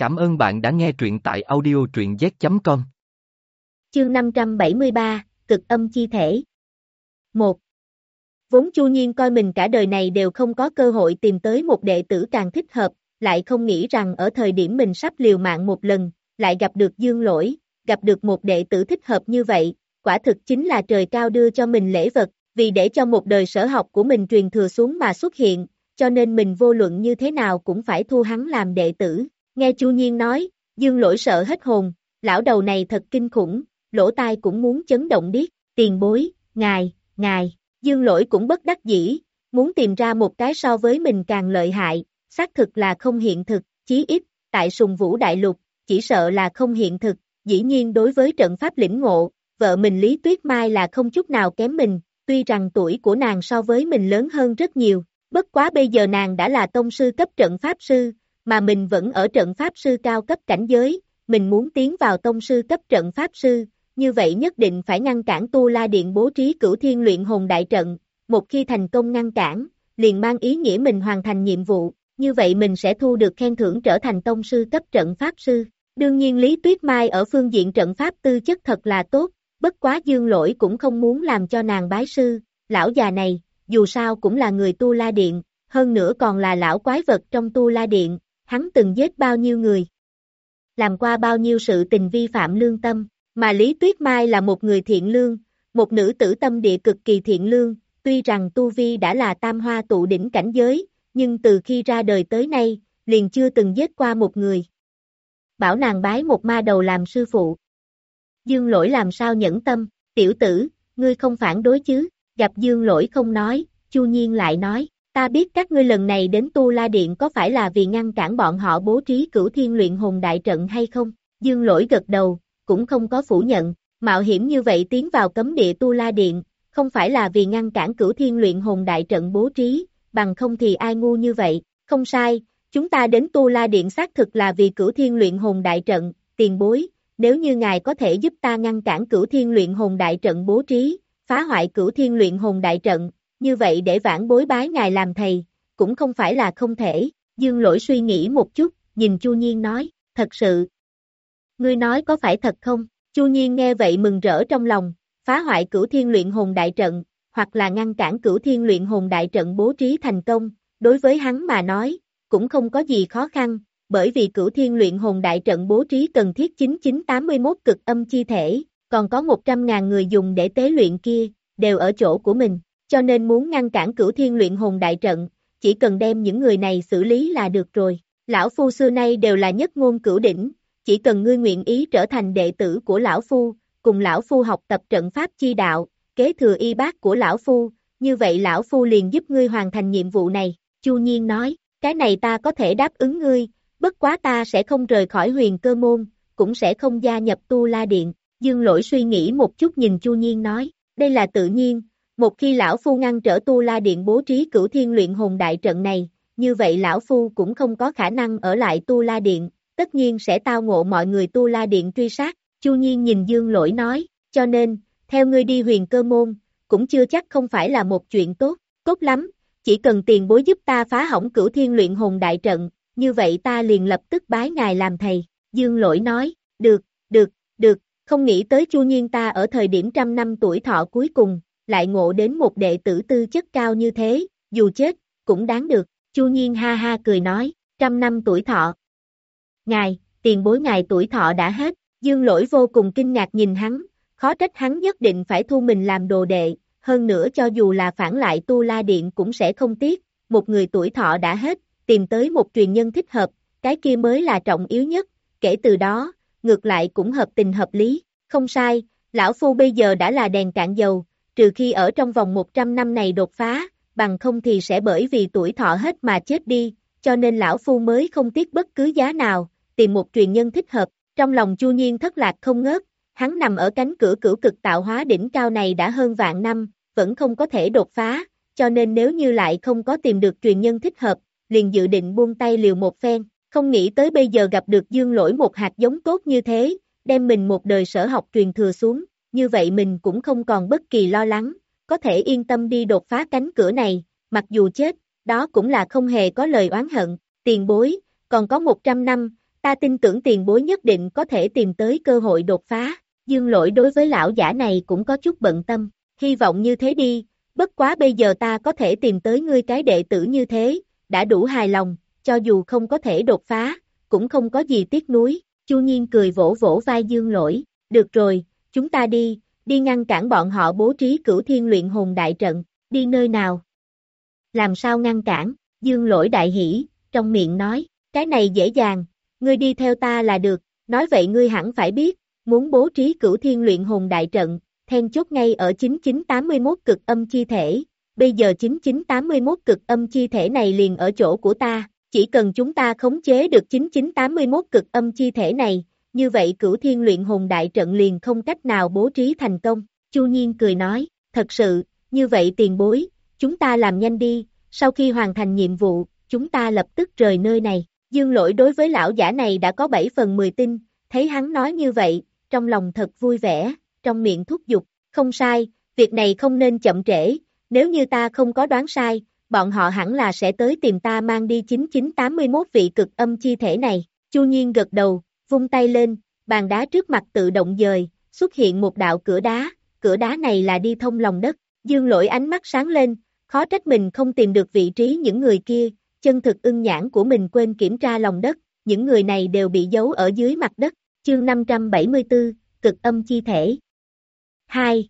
Cảm ơn bạn đã nghe truyện tại audio truyện z.com. Chương 573, cực âm chi thể. 1. Vốn Chu Nhiên coi mình cả đời này đều không có cơ hội tìm tới một đệ tử càng thích hợp, lại không nghĩ rằng ở thời điểm mình sắp liều mạng một lần, lại gặp được dương lỗi, gặp được một đệ tử thích hợp như vậy, quả thực chính là trời cao đưa cho mình lễ vật, vì để cho một đời sở học của mình truyền thừa xuống mà xuất hiện, cho nên mình vô luận như thế nào cũng phải thu hắn làm đệ tử. Nghe Chu Nhiên nói, dương lỗi sợ hết hồn, lão đầu này thật kinh khủng, lỗ tai cũng muốn chấn động điếc, tiền bối, ngài, ngài, dương lỗi cũng bất đắc dĩ, muốn tìm ra một cái so với mình càng lợi hại, xác thực là không hiện thực, chí ít, tại sùng vũ đại lục, chỉ sợ là không hiện thực, dĩ nhiên đối với trận pháp lĩnh ngộ, vợ mình Lý Tuyết Mai là không chút nào kém mình, tuy rằng tuổi của nàng so với mình lớn hơn rất nhiều, bất quá bây giờ nàng đã là tông sư cấp trận pháp sư, mà mình vẫn ở trận pháp sư cao cấp cảnh giới, mình muốn tiến vào tông sư cấp trận pháp sư, như vậy nhất định phải ngăn cản Tu La Điện bố trí cửu thiên luyện hồn đại trận, một khi thành công ngăn cản, liền mang ý nghĩa mình hoàn thành nhiệm vụ, như vậy mình sẽ thu được khen thưởng trở thành tông sư cấp trận pháp sư. Đương nhiên Lý Tuyết Mai ở phương diện trận pháp tư chất thật là tốt, bất quá dương lỗi cũng không muốn làm cho nàng bái sư, lão già này, dù sao cũng là người tu la điện, hơn nữa còn là lão quái vật trong tu la điện, hắn từng giết bao nhiêu người, làm qua bao nhiêu sự tình vi phạm lương tâm, mà Lý Tuyết Mai là một người thiện lương, một nữ tử tâm địa cực kỳ thiện lương, tuy rằng Tu Vi đã là tam hoa tụ đỉnh cảnh giới, nhưng từ khi ra đời tới nay, liền chưa từng giết qua một người. Bảo nàng bái một ma đầu làm sư phụ. Dương lỗi làm sao nhẫn tâm, tiểu tử, ngươi không phản đối chứ, gặp dương lỗi không nói, chu nhiên lại nói, ta biết các ngươi lần này đến Tu La Điện có phải là vì ngăn cản bọn họ bố trí cửu thiên luyện hồn đại trận hay không, dương lỗi gật đầu, cũng không có phủ nhận, mạo hiểm như vậy tiến vào cấm địa Tu La Điện, không phải là vì ngăn cản cửu thiên luyện hồn đại trận bố trí, bằng không thì ai ngu như vậy, không sai, chúng ta đến Tu La Điện xác thực là vì cửu thiên luyện hồn đại trận, tiền bối, nếu như ngài có thể giúp ta ngăn cản cửu thiên luyện hồn đại trận bố trí, phá hoại cửu thiên luyện hồn đại trận, như vậy để vãn bối bái ngài làm thầy, cũng không phải là không thể, dương lỗi suy nghĩ một chút, nhìn Chu Nhiên nói, thật sự. Ngươi nói có phải thật không? Chu Nhiên nghe vậy mừng rỡ trong lòng, phá hoại cửu thiên luyện hồn đại trận, hoặc là ngăn cản cửu thiên luyện hồn đại trận bố trí thành công, đối với hắn mà nói, cũng không có gì khó khăn, bởi vì cửu thiên luyện hồn đại trận bố trí cần thiết 9981 cực âm chi thể, còn có 100.000 người dùng để tế luyện kia, đều ở chỗ của mình, cho nên muốn ngăn cản cửu thiên luyện hồn đại trận, chỉ cần đem những người này xử lý là được rồi. Lão Phu xưa nay đều là nhất ngôn cửu đỉnh, chỉ cần ngươi nguyện ý trở thành đệ tử của Lão Phu, cùng Lão Phu học tập trận pháp chi đạo, kế thừa y bác của Lão Phu, như vậy Lão Phu liền giúp ngươi hoàn thành nhiệm vụ này, Chu Nhiên nói, cái này ta có thể đáp ứng ngươi, bất quá ta sẽ không rời khỏi huyền cơ môn, cũng sẽ không gia nhập tu la điện, dương lỗi suy nghĩ một chút nhìn Chu Nhiên nói, đây là tự nhiên, một khi lão phu ngăn trở tu la điện bố trí cửu thiên luyện hồn đại trận này, như vậy lão phu cũng không có khả năng ở lại tu la điện, tất nhiên sẽ tao ngộ mọi người tu la điện truy sát, Chu Nhiên nhìn Dương Lỗi nói, cho nên, theo ngươi đi huyền cơ môn, cũng chưa chắc không phải là một chuyện tốt, tốt lắm, chỉ cần tiền bối giúp ta phá hỏng cửu thiên luyện hồn đại trận, như vậy ta liền lập tức bái ngài làm thầy, Dương Lỗi nói, được, được, được, không nghĩ tới Chu Nhiên ta ở thời điểm trăm năm tuổi thọ cuối cùng, lại ngộ đến một đệ tử tư chất cao như thế, dù chết, cũng đáng được, Chu Nhiên ha ha cười nói, trăm năm tuổi thọ. Ngài, tiền bối ngài tuổi thọ đã hết, dương lỗi vô cùng kinh ngạc nhìn hắn, khó trách hắn nhất định phải thu mình làm đồ đệ, hơn nữa cho dù là phản lại tu la điện cũng sẽ không tiếc, một người tuổi thọ đã hết, tìm tới một truyền nhân thích hợp, cái kia mới là trọng yếu nhất, kể từ đó, ngược lại cũng hợp tình hợp lý, không sai, lão phu bây giờ đã là đèn cạn dầu, trừ khi ở trong vòng 100 năm này đột phá, bằng không thì sẽ bởi vì tuổi thọ hết mà chết đi, cho nên lão phu mới không tiếc bất cứ giá nào, tìm một truyền nhân thích hợp, trong lòng chu nhiên thất lạc không ngớt, hắn nằm ở cánh cửa cửu cực tạo hóa đỉnh cao này đã hơn vạn năm, vẫn không có thể đột phá, cho nên nếu như lại không có tìm được truyền nhân thích hợp, liền dự định buông tay liều một phen, không nghĩ tới bây giờ gặp được dương lỗi một hạt giống tốt như thế, đem mình một đời sở học truyền thừa xuống, như vậy mình cũng không còn bất kỳ lo lắng, có thể yên tâm đi đột phá cánh cửa này, mặc dù chết, đó cũng là không hề có lời oán hận, tiền bối, còn có 100 năm, ta tin tưởng tiền bối nhất định có thể tìm tới cơ hội đột phá, dương lỗi đối với lão giả này cũng có chút bận tâm, hy vọng như thế đi, bất quá bây giờ ta có thể tìm tới ngươi cái đệ tử như thế, đã đủ hài lòng, cho dù không có thể đột phá, cũng không có gì tiếc nuối, Chu Nhiên cười vỗ vỗ vai Dương Lỗi, được rồi, chúng ta đi, đi ngăn cản bọn họ bố trí cửu thiên luyện hồn đại trận, đi nơi nào? Làm sao ngăn cản? Dương Lỗi đại hỉ, trong miệng nói, cái này dễ dàng, ngươi đi theo ta là được, nói vậy ngươi hẳn phải biết, muốn bố trí cửu thiên luyện hồn đại trận, then chốt ngay ở 9981 cực âm chi thể, bây giờ 9981 cực âm chi thể này liền ở chỗ của ta, chỉ cần chúng ta khống chế được 9981 cực âm chi thể này, như vậy cửu thiên luyện hồn đại trận liền không cách nào bố trí thành công. Chu Nhiên cười nói, thật sự, như vậy tiền bối, chúng ta làm nhanh đi, sau khi hoàn thành nhiệm vụ, chúng ta lập tức rời nơi này. Dương lỗi đối với lão giả này đã có 7 phần 10 tin, thấy hắn nói như vậy, trong lòng thật vui vẻ, trong miệng thúc giục, không sai, việc này không nên chậm trễ, nếu như ta không có đoán sai, bọn họ hẳn là sẽ tới tìm ta mang đi 9981 vị cực âm chi thể này. Chu Nhiên gật đầu, vung tay lên, bàn đá trước mặt tự động dời, xuất hiện một đạo cửa đá, cửa đá này là đi thông lòng đất. Dương lỗi ánh mắt sáng lên, khó trách mình không tìm được vị trí những người kia, chân thực ưng nhãn của mình quên kiểm tra lòng đất, những người này đều bị giấu ở dưới mặt đất. Chương 574, cực âm chi thể. 2.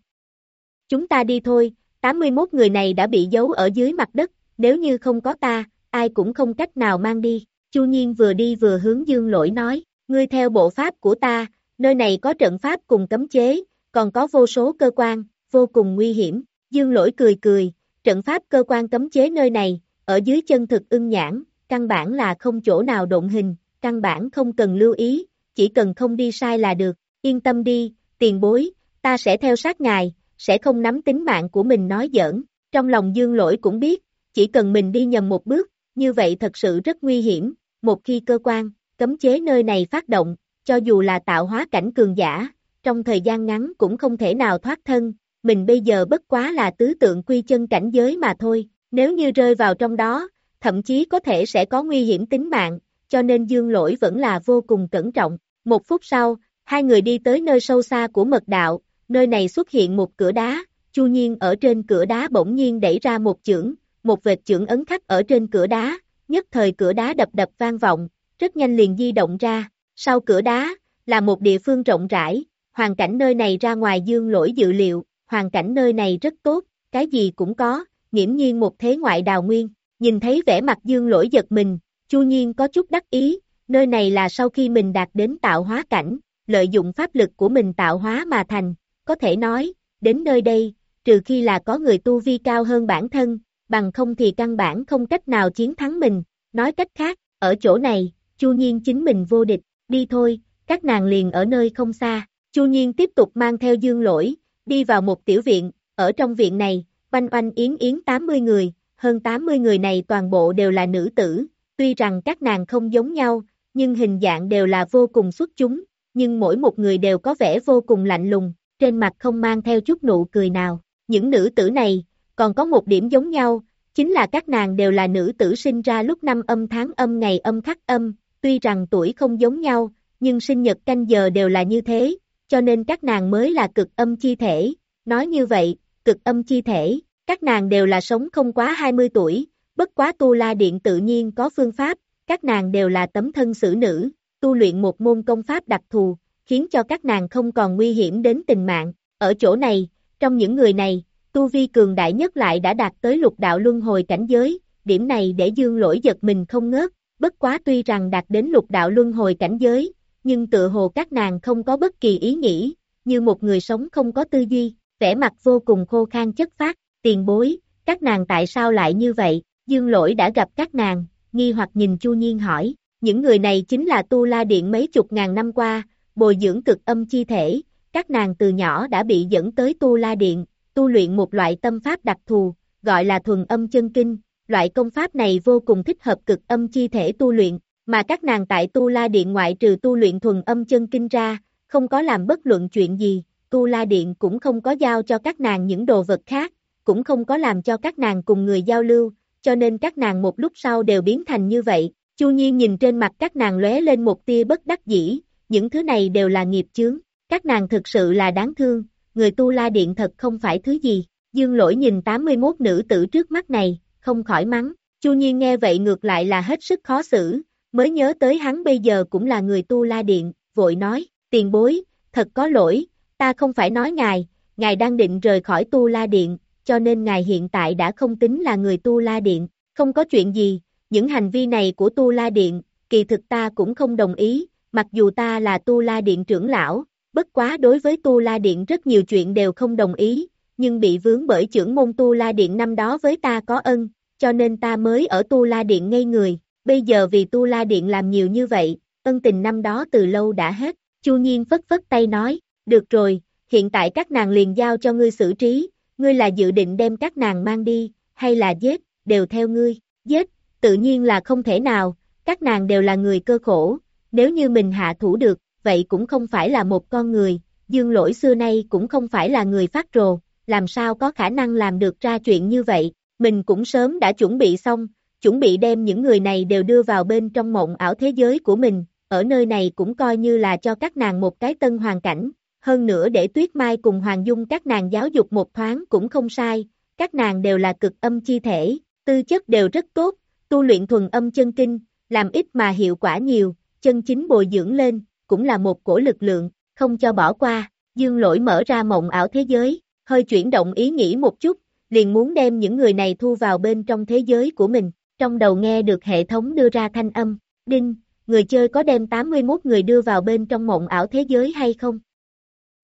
Chúng ta đi thôi, 81 người này đã bị giấu ở dưới mặt đất, nếu như không có ta, ai cũng không cách nào mang đi. Chu Nhiên vừa đi vừa hướng Dương Lỗi nói, ngươi theo bộ pháp của ta, nơi này có trận pháp cùng cấm chế, còn có vô số cơ quan, vô cùng nguy hiểm. Dương Lỗi cười cười, trận pháp cơ quan cấm chế nơi này, ở dưới chân thực ưng nhãn, căn bản là không chỗ nào động hình, căn bản không cần lưu ý, chỉ cần không đi sai là được, yên tâm đi, tiền bối, ta sẽ theo sát ngài, sẽ không nắm tính mạng của mình nói giỡn. Trong lòng dương lỗi cũng biết, chỉ cần mình đi nhầm một bước, như vậy thật sự rất nguy hiểm. Một khi cơ quan, cấm chế nơi này phát động, cho dù là tạo hóa cảnh cường giả, trong thời gian ngắn cũng không thể nào thoát thân. Mình bây giờ bất quá là tứ tượng quy chân cảnh giới mà thôi, nếu như rơi vào trong đó, thậm chí có thể sẽ có nguy hiểm tính mạng, cho nên dương lỗi vẫn là vô cùng cẩn trọng. Một phút sau, hai người đi tới nơi sâu xa của mật đạo, nơi này xuất hiện một cửa đá, Chu Nhiên ở trên cửa đá bỗng nhiên đẩy ra một chưởng, một vệt chưởng ấn khắc ở trên cửa đá, nhất thời cửa đá đập đập vang vọng, rất nhanh liền di động ra, sau cửa đá, là một địa phương rộng rãi, hoàn cảnh nơi này ra ngoài dương lỗi dự liệu, hoàn cảnh nơi này rất tốt, cái gì cũng có, nghiễm nhiên một thế ngoại đào nguyên, nhìn thấy vẻ mặt dương lỗi giật mình, Chu Nhiên có chút đắc ý, nơi này là sau khi mình đạt đến tạo hóa cảnh, lợi dụng pháp lực của mình tạo hóa mà thành, có thể nói, đến nơi đây, trừ khi là có người tu vi cao hơn bản thân, bằng không thì căn bản không cách nào chiến thắng mình, nói cách khác, ở chỗ này, Chu Nhiên chính mình vô địch, đi thôi, các nàng liền ở nơi không xa, Chu Nhiên tiếp tục mang theo dương lỗi, đi vào một tiểu viện, ở trong viện này, oanh oanh yến yến 80 người, hơn 80 người này toàn bộ đều là nữ tử, tuy rằng các nàng không giống nhau, nhưng hình dạng đều là vô cùng xuất chúng, nhưng mỗi một người đều có vẻ vô cùng lạnh lùng, trên mặt không mang theo chút nụ cười nào. Những nữ tử này, còn có một điểm giống nhau, chính là các nàng đều là nữ tử sinh ra lúc năm âm tháng âm ngày âm khắc âm, tuy rằng tuổi không giống nhau, nhưng sinh nhật canh giờ đều là như thế, cho nên các nàng mới là cực âm chi thể. Nói như vậy, cực âm chi thể, các nàng đều là sống không quá 20 tuổi, bất quá tu la điện tự nhiên có phương pháp, các nàng đều là tấm thân xử nữ, tu luyện một môn công pháp đặc thù, khiến cho các nàng không còn nguy hiểm đến tình mạng. Ở chỗ này, trong những người này, tu vi cường đại nhất lại đã đạt tới lục đạo luân hồi cảnh giới, điểm này để dương lỗi giật mình không ngớt, bất quá tuy rằng đạt đến lục đạo luân hồi cảnh giới, nhưng tựa hồ các nàng không có bất kỳ ý nghĩ, như một người sống không có tư duy, vẻ mặt vô cùng khô khan chất phát, tiền bối, các nàng tại sao lại như vậy, dương lỗi đã gặp các nàng, nghi hoặc nhìn Chu Nhiên hỏi, những người này chính là tu la điện mấy chục ngàn năm qua, bồi dưỡng cực âm chi thể, các nàng từ nhỏ đã bị dẫn tới tu la điện, tu luyện một loại tâm pháp đặc thù, gọi là thuần âm chân kinh, loại công pháp này vô cùng thích hợp cực âm chi thể tu luyện, mà các nàng tại tu la điện ngoại trừ tu luyện thuần âm chân kinh ra, không có làm bất luận chuyện gì, tu la điện cũng không có giao cho các nàng những đồ vật khác, cũng không có làm cho các nàng cùng người giao lưu, cho nên các nàng một lúc sau đều biến thành như vậy, Chu Nhiên nhìn trên mặt các nàng lóe lên một tia bất đắc dĩ, những thứ này đều là nghiệp chướng, các nàng thực sự là đáng thương, người tu la điện thật không phải thứ gì. Dương lỗi nhìn 81 nữ tử trước mắt này, không khỏi mắng. Chu Nhiên nghe vậy ngược lại là hết sức khó xử, mới nhớ tới hắn bây giờ cũng là người tu la điện, vội nói, tiền bối, thật có lỗi, ta không phải nói ngài, ngài đang định rời khỏi tu la điện, cho nên ngài hiện tại đã không tính là người tu la điện, không có chuyện gì, những hành vi này của tu la điện, kỳ thực ta cũng không đồng ý, mặc dù ta là tu la điện trưởng lão, bất quá đối với tu la điện rất nhiều chuyện đều không đồng ý, nhưng bị vướng bởi trưởng môn tu la điện năm đó với ta có ân, cho nên ta mới ở tu la điện ngây người, bây giờ vì tu la điện làm nhiều như vậy, ân tình năm đó từ lâu đã hết, chu nhiên phất phất tay nói, được rồi, hiện tại các nàng liền giao cho ngươi xử trí, ngươi là dự định đem các nàng mang đi, hay là giết, đều theo ngươi, giết, tự nhiên là không thể nào, các nàng đều là người cơ khổ, nếu như mình hạ thủ được, vậy cũng không phải là một con người, dương lỗi xưa nay cũng không phải là người phát rồ, làm sao có khả năng làm được ra chuyện như vậy, mình cũng sớm đã chuẩn bị xong, chuẩn bị đem những người này đều đưa vào bên trong mộng ảo thế giới của mình, ở nơi này cũng coi như là cho các nàng một cái tân hoàn cảnh, hơn nữa để Tuyết Mai cùng Hoàng Dung các nàng giáo dục một thoáng cũng không sai, các nàng đều là cực âm chi thể, tư chất đều rất tốt, tu luyện thuần âm chân kinh, làm ít mà hiệu quả nhiều, chân chính bồi dưỡng lên, cũng là một cổ lực lượng, không cho bỏ qua, dương lỗi mở ra mộng ảo thế giới, hơi chuyển động ý nghĩ một chút, liền muốn đem những người này thu vào bên trong thế giới của mình, trong đầu nghe được hệ thống đưa ra thanh âm, đinh, người chơi có đem 81 người đưa vào bên trong mộng ảo thế giới hay không?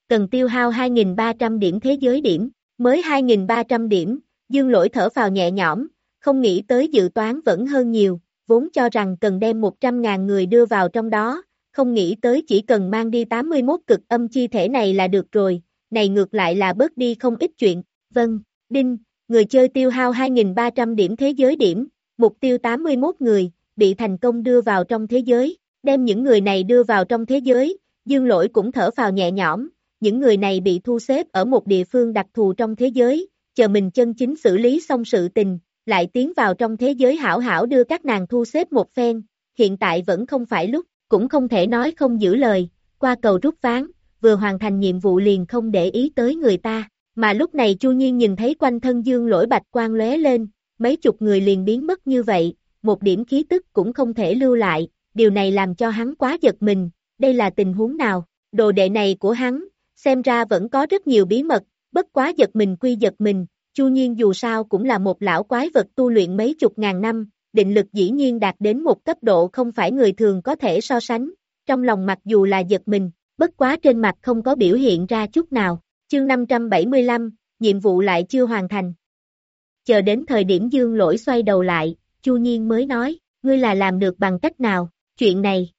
Cần tiêu hao 2.300 điểm thế giới điểm, mới 2.300 điểm, dương lỗi thở vào nhẹ nhõm, không nghĩ tới dự toán vẫn hơn nhiều, vốn cho rằng cần đem 100.000 người đưa vào trong đó, không nghĩ tới chỉ cần mang đi 81 cực âm chi thể này là được rồi, này ngược lại là bớt đi không ít chuyện, vâng, đinh, người chơi tiêu hao 2.300 điểm thế giới điểm, mục tiêu 81 người, bị thành công đưa vào trong thế giới, đem những người này đưa vào trong thế giới, dương lỗi cũng thở vào nhẹ nhõm, những người này bị thu xếp ở một địa phương đặc thù trong thế giới, chờ mình chân chính xử lý xong sự tình, lại tiến vào trong thế giới hảo hảo đưa các nàng thu xếp một phen, hiện tại vẫn không phải lúc, cũng không thể nói không giữ lời, qua cầu rút ván, vừa hoàn thành nhiệm vụ liền không để ý tới người ta, mà lúc này Chu Nhiên nhìn thấy quanh thân dương lỗi bạch quang lóe lên, mấy chục người liền biến mất như vậy, một điểm khí tức cũng không thể lưu lại, điều này làm cho hắn quá giật mình, đây là tình huống nào, đồ đệ này của hắn, xem ra vẫn có rất nhiều bí mật, bất quá giật mình quy giật mình, Chu Nhiên dù sao cũng là một lão quái vật tu luyện mấy chục ngàn năm, định lực dĩ nhiên đạt đến một cấp độ không phải người thường có thể so sánh, trong lòng mặc dù là giật mình, bất quá trên mặt không có biểu hiện ra chút nào. Chương 575, nhiệm vụ lại chưa hoàn thành. Chờ đến thời điểm dương lỗi xoay đầu lại, Chu Nhiên mới nói, ngươi là làm được bằng cách nào, chuyện này.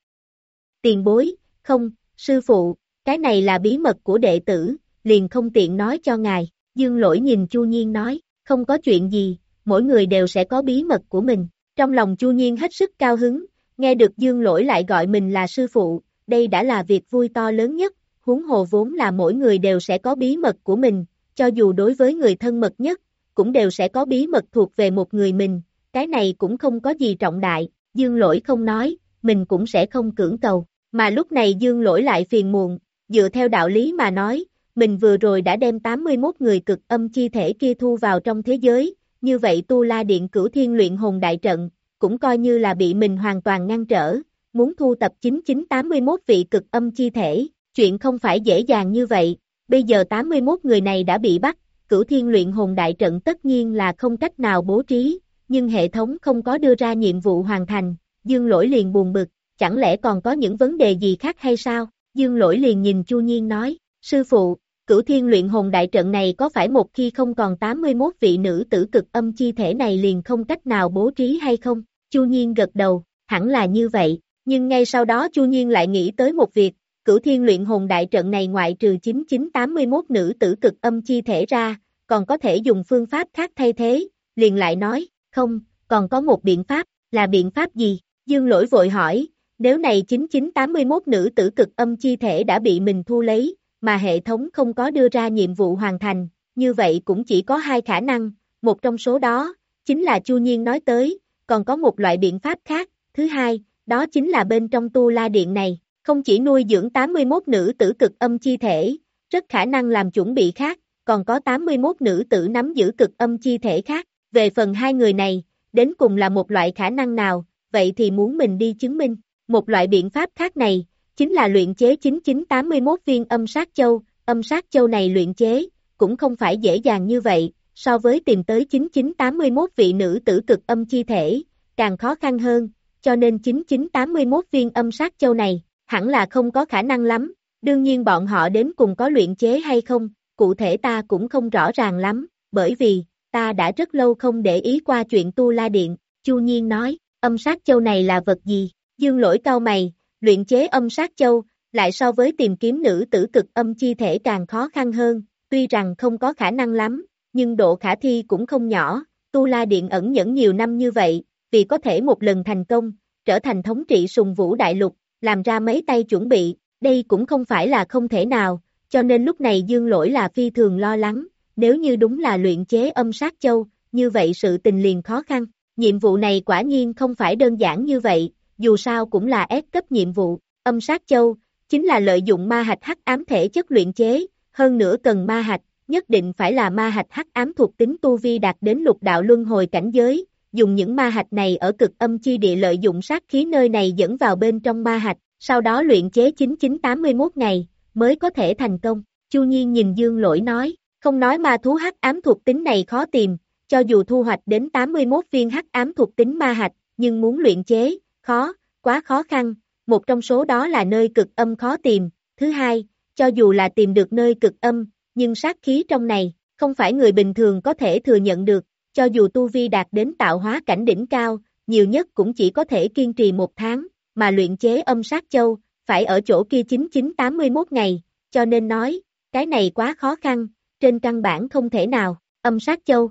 Tiền bối, không, sư phụ, cái này là bí mật của đệ tử, liền không tiện nói cho ngài. Dương lỗi nhìn Chu Nhiên nói, không có chuyện gì, mỗi người đều sẽ có bí mật của mình. Trong lòng Chu Nhiên hết sức cao hứng, nghe được Dương lỗi lại gọi mình là sư phụ, đây đã là việc vui to lớn nhất, huống hồ vốn là mỗi người đều sẽ có bí mật của mình, cho dù đối với người thân mật nhất, cũng đều sẽ có bí mật thuộc về một người mình, cái này cũng không có gì trọng đại, dương lỗi không nói, mình cũng sẽ không cưỡng cầu, mà lúc này dương lỗi lại phiền muộn, dựa theo đạo lý mà nói, mình vừa rồi đã đem 81 người cực âm chi thể kia thu vào trong thế giới, như vậy tu la điện cửu thiên luyện hồn đại trận, cũng coi như là bị mình hoàn toàn ngăn trở, muốn thu tập 9981 vị cực âm chi thể, chuyện không phải dễ dàng như vậy, bây giờ 81 người này đã bị bắt, cửu thiên luyện hồn đại trận tất nhiên là không cách nào bố trí, nhưng hệ thống không có đưa ra nhiệm vụ hoàn thành, dương lỗi liền buồn bực, chẳng lẽ còn có những vấn đề gì khác hay sao, dương lỗi liền nhìn Chu Nhiên nói, sư phụ, cửu thiên luyện hồn đại trận này có phải một khi không còn 81 vị nữ tử cực âm chi thể này liền không cách nào bố trí hay không, Chu Nhiên gật đầu, hẳn là như vậy, nhưng ngay sau đó Chu Nhiên lại nghĩ tới một việc, cửu thiên luyện hồn đại trận này ngoại trừ 9981 nữ tử cực âm chi thể ra, còn có thể dùng phương pháp khác thay thế, liền lại nói, không, còn có một biện pháp, là biện pháp gì? Dương lỗi vội hỏi, nếu này 9981 nữ tử cực âm chi thể đã bị mình thu lấy, mà hệ thống không có đưa ra nhiệm vụ hoàn thành, như vậy cũng chỉ có hai khả năng, một trong số đó, chính là Chu Nhiên nói tới, còn có một loại biện pháp khác, thứ hai, đó chính là bên trong tu la điện này, không chỉ nuôi dưỡng 81 nữ tử cực âm chi thể, rất khả năng làm chuẩn bị khác, còn có 81 nữ tử nắm giữ cực âm chi thể khác, về phần hai người này, đến cùng là một loại khả năng nào, vậy thì muốn mình đi chứng minh, một loại biện pháp khác này, chính là luyện chế 9981 viên âm sát châu, âm sát châu này luyện chế, cũng không phải dễ dàng như vậy, so với tìm tới 9981 vị nữ tử cực âm chi thể, càng khó khăn hơn, cho nên 9981 viên âm sát châu này, hẳn là không có khả năng lắm, đương nhiên bọn họ đến cùng có luyện chế hay không, cụ thể ta cũng không rõ ràng lắm, bởi vì, ta đã rất lâu không để ý qua chuyện tu la điện, Chu Nhiên nói, âm sát châu này là vật gì, dương lỗi cao mày, luyện chế âm sát châu, lại so với tìm kiếm nữ tử cực âm chi thể càng khó khăn hơn, tuy rằng không có khả năng lắm, nhưng độ khả thi cũng không nhỏ, tu la điện ẩn nhẫn nhiều năm như vậy, vì có thể một lần thành công, trở thành thống trị sùng vũ đại lục, làm ra mấy tay chuẩn bị, đây cũng không phải là không thể nào, cho nên lúc này dương lỗi là phi thường lo lắng, nếu như đúng là luyện chế âm sát châu, như vậy sự tình liền khó khăn, nhiệm vụ này quả nhiên không phải đơn giản như vậy, dù sao cũng là ép cấp nhiệm vụ, âm sát châu, chính là lợi dụng ma hạch hắc ám thể chất luyện chế, hơn nữa cần ma hạch, nhất định phải là ma hạch hắc ám thuộc tính tu vi đạt đến lục đạo luân hồi cảnh giới, dùng những ma hạch này ở cực âm chi địa lợi dụng sát khí nơi này dẫn vào bên trong ma hạch, sau đó luyện chế 9981 ngày, mới có thể thành công. Chu Nhiên nhìn Dương Lỗi nói, không nói ma thú hắc ám thuộc tính này khó tìm, cho dù thu hoạch đến 81 viên hắc ám thuộc tính ma hạch, nhưng muốn luyện chế, khó, quá khó khăn, một trong số đó là nơi cực âm khó tìm, thứ hai, cho dù là tìm được nơi cực âm, nhưng sát khí trong này, không phải người bình thường có thể thừa nhận được, cho dù tu vi đạt đến tạo hóa cảnh đỉnh cao, nhiều nhất cũng chỉ có thể kiên trì một tháng, mà luyện chế âm sát châu, phải ở chỗ kia 9981 ngày, cho nên nói, cái này quá khó khăn, trên căn bản không thể nào, âm sát châu.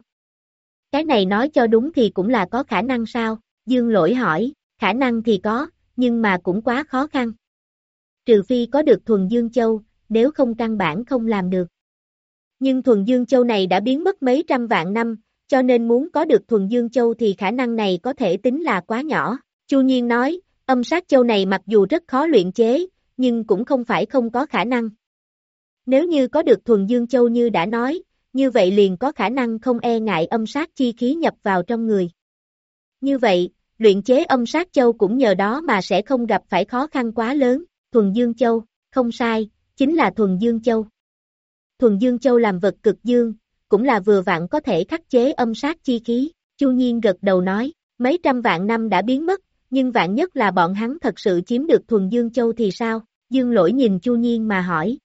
Cái này nói cho đúng thì cũng là có khả năng sao, Dương lỗi hỏi, khả năng thì có, nhưng mà cũng quá khó khăn. Trừ phi có được thuần Dương Châu, nếu không căn bản không làm được. Nhưng thuần Dương Châu này đã biến mất mấy trăm vạn năm, cho nên muốn có được thuần Dương Châu thì khả năng này có thể tính là quá nhỏ. Chu Nhiên nói, âm sát châu này mặc dù rất khó luyện chế, nhưng cũng không phải không có khả năng. Nếu như có được thuần Dương Châu như đã nói, như vậy liền có khả năng không e ngại âm sát chi khí nhập vào trong người. Như vậy, luyện chế âm sát châu cũng nhờ đó mà sẽ không gặp phải khó khăn quá lớn, thuần Dương Châu, không sai, chính là thuần Dương Châu. Thuần Dương Châu làm vật cực dương, cũng là vừa vặn có thể khắc chế âm sát chi khí, Chu Nhiên gật đầu nói, mấy trăm vạn năm đã biến mất, nhưng vạn nhất là bọn hắn thật sự chiếm được thuần Dương Châu thì sao? Dương lỗi nhìn Chu Nhiên mà hỏi.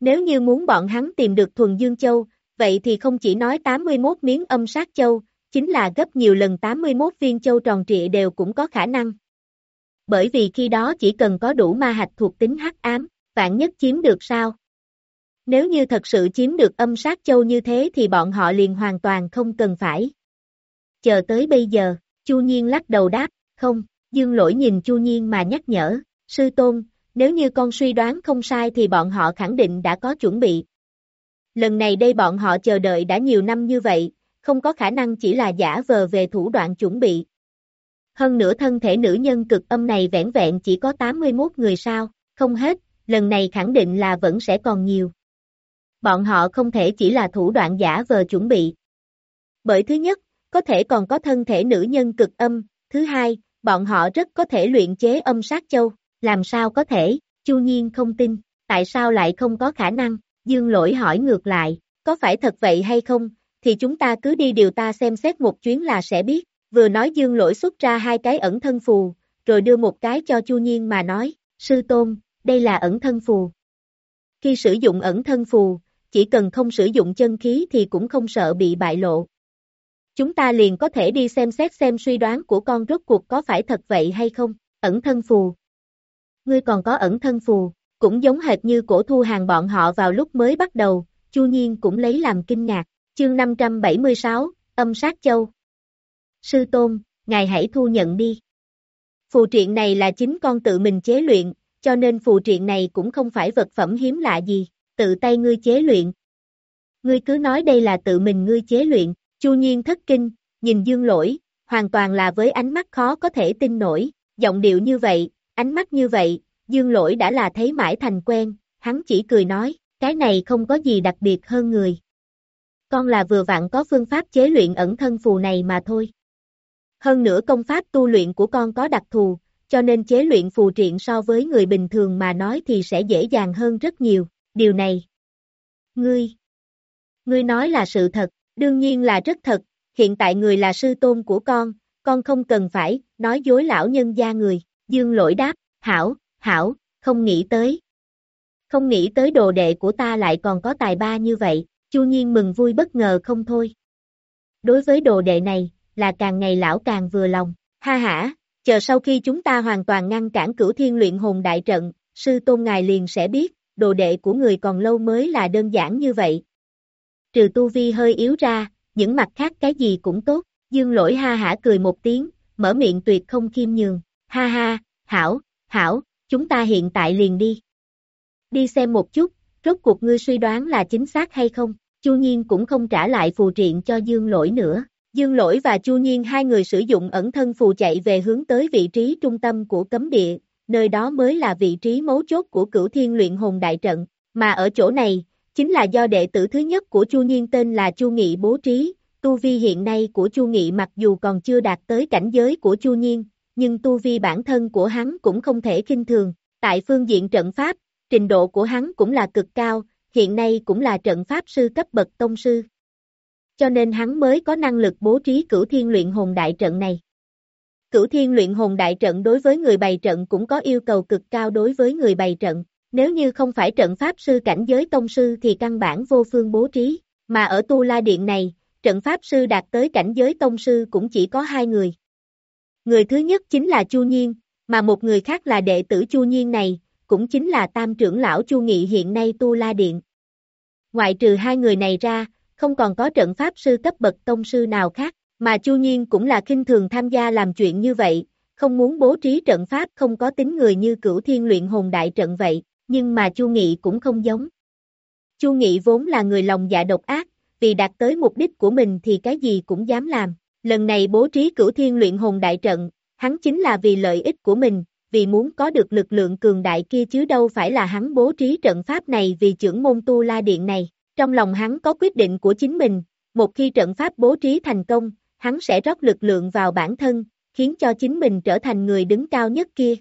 Nếu như muốn bọn hắn tìm được thuần Dương Châu, vậy thì không chỉ nói 81 miếng âm sát châu, chính là gấp nhiều lần 81 viên châu tròn trịa đều cũng có khả năng. Bởi vì khi đó chỉ cần có đủ ma hạch thuộc tính hắc ám, vạn nhất chiếm được sao? Nếu như thật sự chiếm được âm sát châu như thế thì bọn họ liền hoàn toàn không cần phải. Chờ tới bây giờ, Chu Nhiên lắc đầu đáp, không, Dương Lỗi nhìn Chu Nhiên mà nhắc nhở, sư tôn, nếu như con suy đoán không sai thì bọn họ khẳng định đã có chuẩn bị. Lần này đây bọn họ chờ đợi đã nhiều năm như vậy, không có khả năng chỉ là giả vờ về thủ đoạn chuẩn bị. Hơn nữa thân thể nữ nhân cực âm này vẹn vẹn chỉ có 81 người sao, không hết, lần này khẳng định là vẫn sẽ còn nhiều. Bọn họ không thể chỉ là thủ đoạn giả vờ chuẩn bị. Bởi thứ nhất, có thể còn có thân thể nữ nhân cực âm, thứ hai, bọn họ rất có thể luyện chế âm sát châu, làm sao có thể, Chu Nhiên không tin, tại sao lại không có khả năng, Dương Lỗi hỏi ngược lại, có phải thật vậy hay không, thì chúng ta cứ đi điều ta xem xét một chuyến là sẽ biết, vừa nói Dương Lỗi xuất ra hai cái ẩn thân phù, rồi đưa một cái cho Chu Nhiên mà nói, sư tôn, đây là ẩn thân phù. Khi sử dụng ẩn thân phù, chỉ cần không sử dụng chân khí thì cũng không sợ bị bại lộ. Chúng ta liền có thể đi xem xét xem suy đoán của con rốt cuộc có phải thật vậy hay không, ẩn thân phù. Ngươi còn có ẩn thân phù, cũng giống hệt như cổ thu hàng bọn họ vào lúc mới bắt đầu, Chu Nhiên cũng lấy làm kinh ngạc, chương 576, âm sát châu. Sư Tôn, ngài hãy thu nhận đi. Phù triện này là chính con tự mình chế luyện, cho nên phù triện này cũng không phải vật phẩm hiếm lạ gì, tự tay ngươi chế luyện. Ngươi cứ nói đây là tự mình ngươi chế luyện, Chu Nhiên thất kinh, nhìn Dương Lỗi, hoàn toàn là với ánh mắt khó có thể tin nổi, Giọng điệu như vậy, ánh mắt như vậy, dương lỗi đã là thấy mãi thành quen, hắn chỉ cười nói, cái này không có gì đặc biệt hơn người. Con là vừa vặn có phương pháp chế luyện ẩn thân phù này mà thôi. Hơn nữa công pháp tu luyện của con có đặc thù, cho nên chế luyện phù triện so với người bình thường mà nói thì sẽ dễ dàng hơn rất nhiều, điều này. Ngươi, ngươi nói là sự thật, đương nhiên là rất thật, hiện tại người là sư tôn của con, con không cần phải, nói dối lão nhân gia người, dương lỗi đáp, hảo, hảo, không nghĩ tới. Không nghĩ tới đồ đệ của ta lại còn có tài ba như vậy, chu nhiên mừng vui bất ngờ không thôi. Đối với đồ đệ này, là càng ngày lão càng vừa lòng, ha hả, chờ sau khi chúng ta hoàn toàn ngăn cản cửu thiên luyện hồn đại trận, sư tôn ngài liền sẽ biết, đồ đệ của người còn lâu mới là đơn giản như vậy. Trừ tu vi hơi yếu ra, những mặt khác cái gì cũng tốt, dương lỗi ha hả cười một tiếng, mở miệng tuyệt không khiêm nhường, ha ha, hảo, hảo, chúng ta hiện tại liền đi. Đi xem một chút, rốt cuộc ngươi suy đoán là chính xác hay không, Chu Nhiên cũng không trả lại phù triện cho Dương Lỗi nữa. Dương Lỗi và Chu Nhiên hai người sử dụng ẩn thân phù chạy về hướng tới vị trí trung tâm của cấm địa, nơi đó mới là vị trí mấu chốt của cửu thiên luyện hồn đại trận, mà ở chỗ này, chính là do đệ tử thứ nhất của Chu Nhiên tên là Chu Nghị bố trí, tu vi hiện nay của Chu Nghị mặc dù còn chưa đạt tới cảnh giới của Chu Nhiên, nhưng tu vi bản thân của hắn cũng không thể kinh thường, tại phương diện trận pháp, trình độ của hắn cũng là cực cao, hiện nay cũng là trận pháp sư cấp bậc tông sư. Cho nên hắn mới có năng lực bố trí cửu thiên luyện hồn đại trận này. Cửu thiên luyện hồn đại trận đối với người bày trận cũng có yêu cầu cực cao đối với người bày trận. Nếu như không phải trận pháp sư cảnh giới tông sư thì căn bản vô phương bố trí, mà ở Tu La Điện này, trận pháp sư đạt tới cảnh giới tông sư cũng chỉ có hai người. Người thứ nhất chính là Chu Nhiên, mà một người khác là đệ tử Chu Nhiên này, cũng chính là tam trưởng lão Chu Nghị hiện nay Tu La Điện. Ngoại trừ hai người này ra, không còn có trận pháp sư cấp bậc tông sư nào khác, mà Chu Nhiên cũng là kinh thường tham gia làm chuyện như vậy, không muốn bố trí trận pháp không có tính người như cửu thiên luyện hồn đại trận vậy, nhưng mà Chu Nghị cũng không giống. Chu Nghị vốn là người lòng dạ độc ác, vì đạt tới mục đích của mình thì cái gì cũng dám làm. Lần này bố trí cửu thiên luyện hồn đại trận, hắn chính là vì lợi ích của mình, vì muốn có được lực lượng cường đại kia chứ đâu phải là hắn bố trí trận pháp này vì trưởng môn tu la điện này. Trong lòng hắn có quyết định của chính mình, một khi trận pháp bố trí thành công, hắn sẽ rót lực lượng vào bản thân, khiến cho chính mình trở thành người đứng cao nhất kia.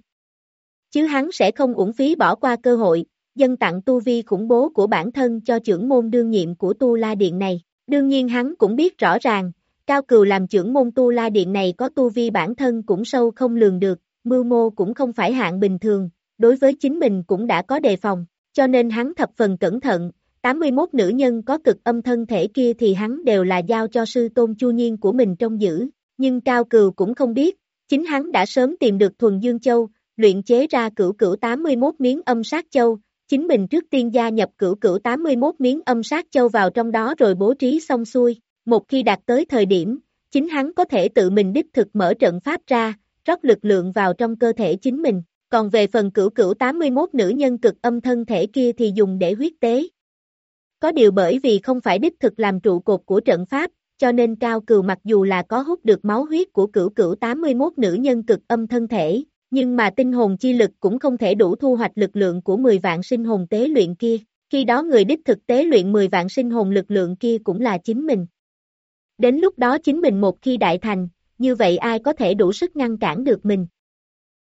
Chứ hắn sẽ không uổng phí bỏ qua cơ hội, dân tặng tu vi khủng bố của bản thân cho trưởng môn đương nhiệm của Tu La Điện này. Đương nhiên hắn cũng biết rõ ràng, Cao Cừu làm trưởng môn Tu La Điện này có tu vi bản thân cũng sâu không lường được, mưu mô cũng không phải hạng bình thường, đối với chính mình cũng đã có đề phòng, cho nên hắn thập phần cẩn thận, 81 nữ nhân có cực âm thân thể kia thì hắn đều là giao cho sư tôn chu nhiên của mình trong giữ, nhưng Cao Cừu cũng không biết, chính hắn đã sớm tìm được thuần dương châu, luyện chế ra cửu cửu 81 miếng âm sát châu, chính mình trước tiên gia nhập cửu cửu 81 miếng âm sát châu vào trong đó rồi bố trí xong xuôi, một khi đạt tới thời điểm, chính hắn có thể tự mình đích thực mở trận pháp ra, rót lực lượng vào trong cơ thể chính mình, còn về phần cửu cửu 81 nữ nhân cực âm thân thể kia thì dùng để huyết tế. Có điều bởi vì không phải đích thực làm trụ cột của trận pháp, cho nên cao cừu mặc dù là có hút được máu huyết của cửu cửu 81 nữ nhân cực âm thân thể, nhưng mà tinh hồn chi lực cũng không thể đủ thu hoạch lực lượng của 10 vạn sinh hồn tế luyện kia, khi đó người đích thực tế luyện 10 vạn sinh hồn lực lượng kia cũng là chính mình. Đến lúc đó chính mình một khi đại thành, như vậy ai có thể đủ sức ngăn cản được mình?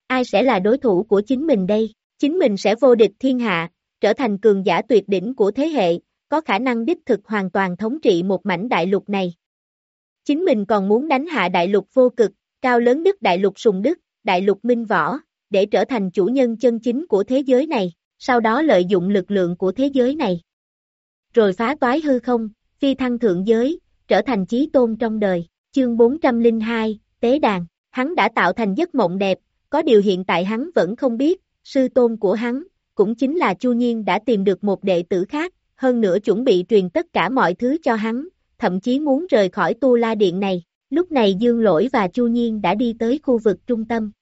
Ai sẽ là đối thủ của chính mình đây? Chính mình sẽ vô địch thiên hạ, trở thành cường giả tuyệt đỉnh của thế hệ, có khả năng đích thực hoàn toàn thống trị một mảnh đại lục này. Chính mình còn muốn đánh hạ đại lục vô cực, cao lớn đức đại lục sùng đức, đại lục minh võ, để trở thành chủ nhân chân chính của thế giới này, sau đó lợi dụng lực lượng của thế giới này. Rồi phá toái hư không, phi thăng thượng giới, trở thành chí tôn trong đời, chương 402, Tế Đàn, hắn đã tạo thành giấc mộng đẹp, có điều hiện tại hắn vẫn không biết, sư tôn của hắn, cũng chính là Chu Nhiên đã tìm được một đệ tử khác, hơn nữa chuẩn bị truyền tất cả mọi thứ cho hắn, thậm chí muốn rời khỏi tu la điện này. Lúc này Dương Lỗi và Chu Nhiên đã đi tới khu vực trung tâm.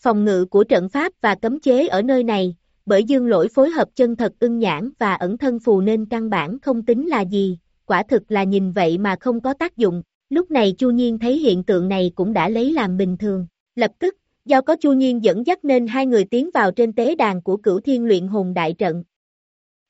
Phòng ngự của trận pháp và cấm chế ở nơi này, bởi Dương Lỗi phối hợp chân thật ưng nhãn và ẩn thân phù nên căn bản không tính là gì, quả thực là nhìn vậy mà không có tác dụng. Lúc này Chu Nhiên thấy hiện tượng này cũng đã lấy làm bình thường. Lập tức, do có Chu Nhiên dẫn dắt nên hai người tiến vào trên tế đàn của cửu thiên luyện hồn đại trận.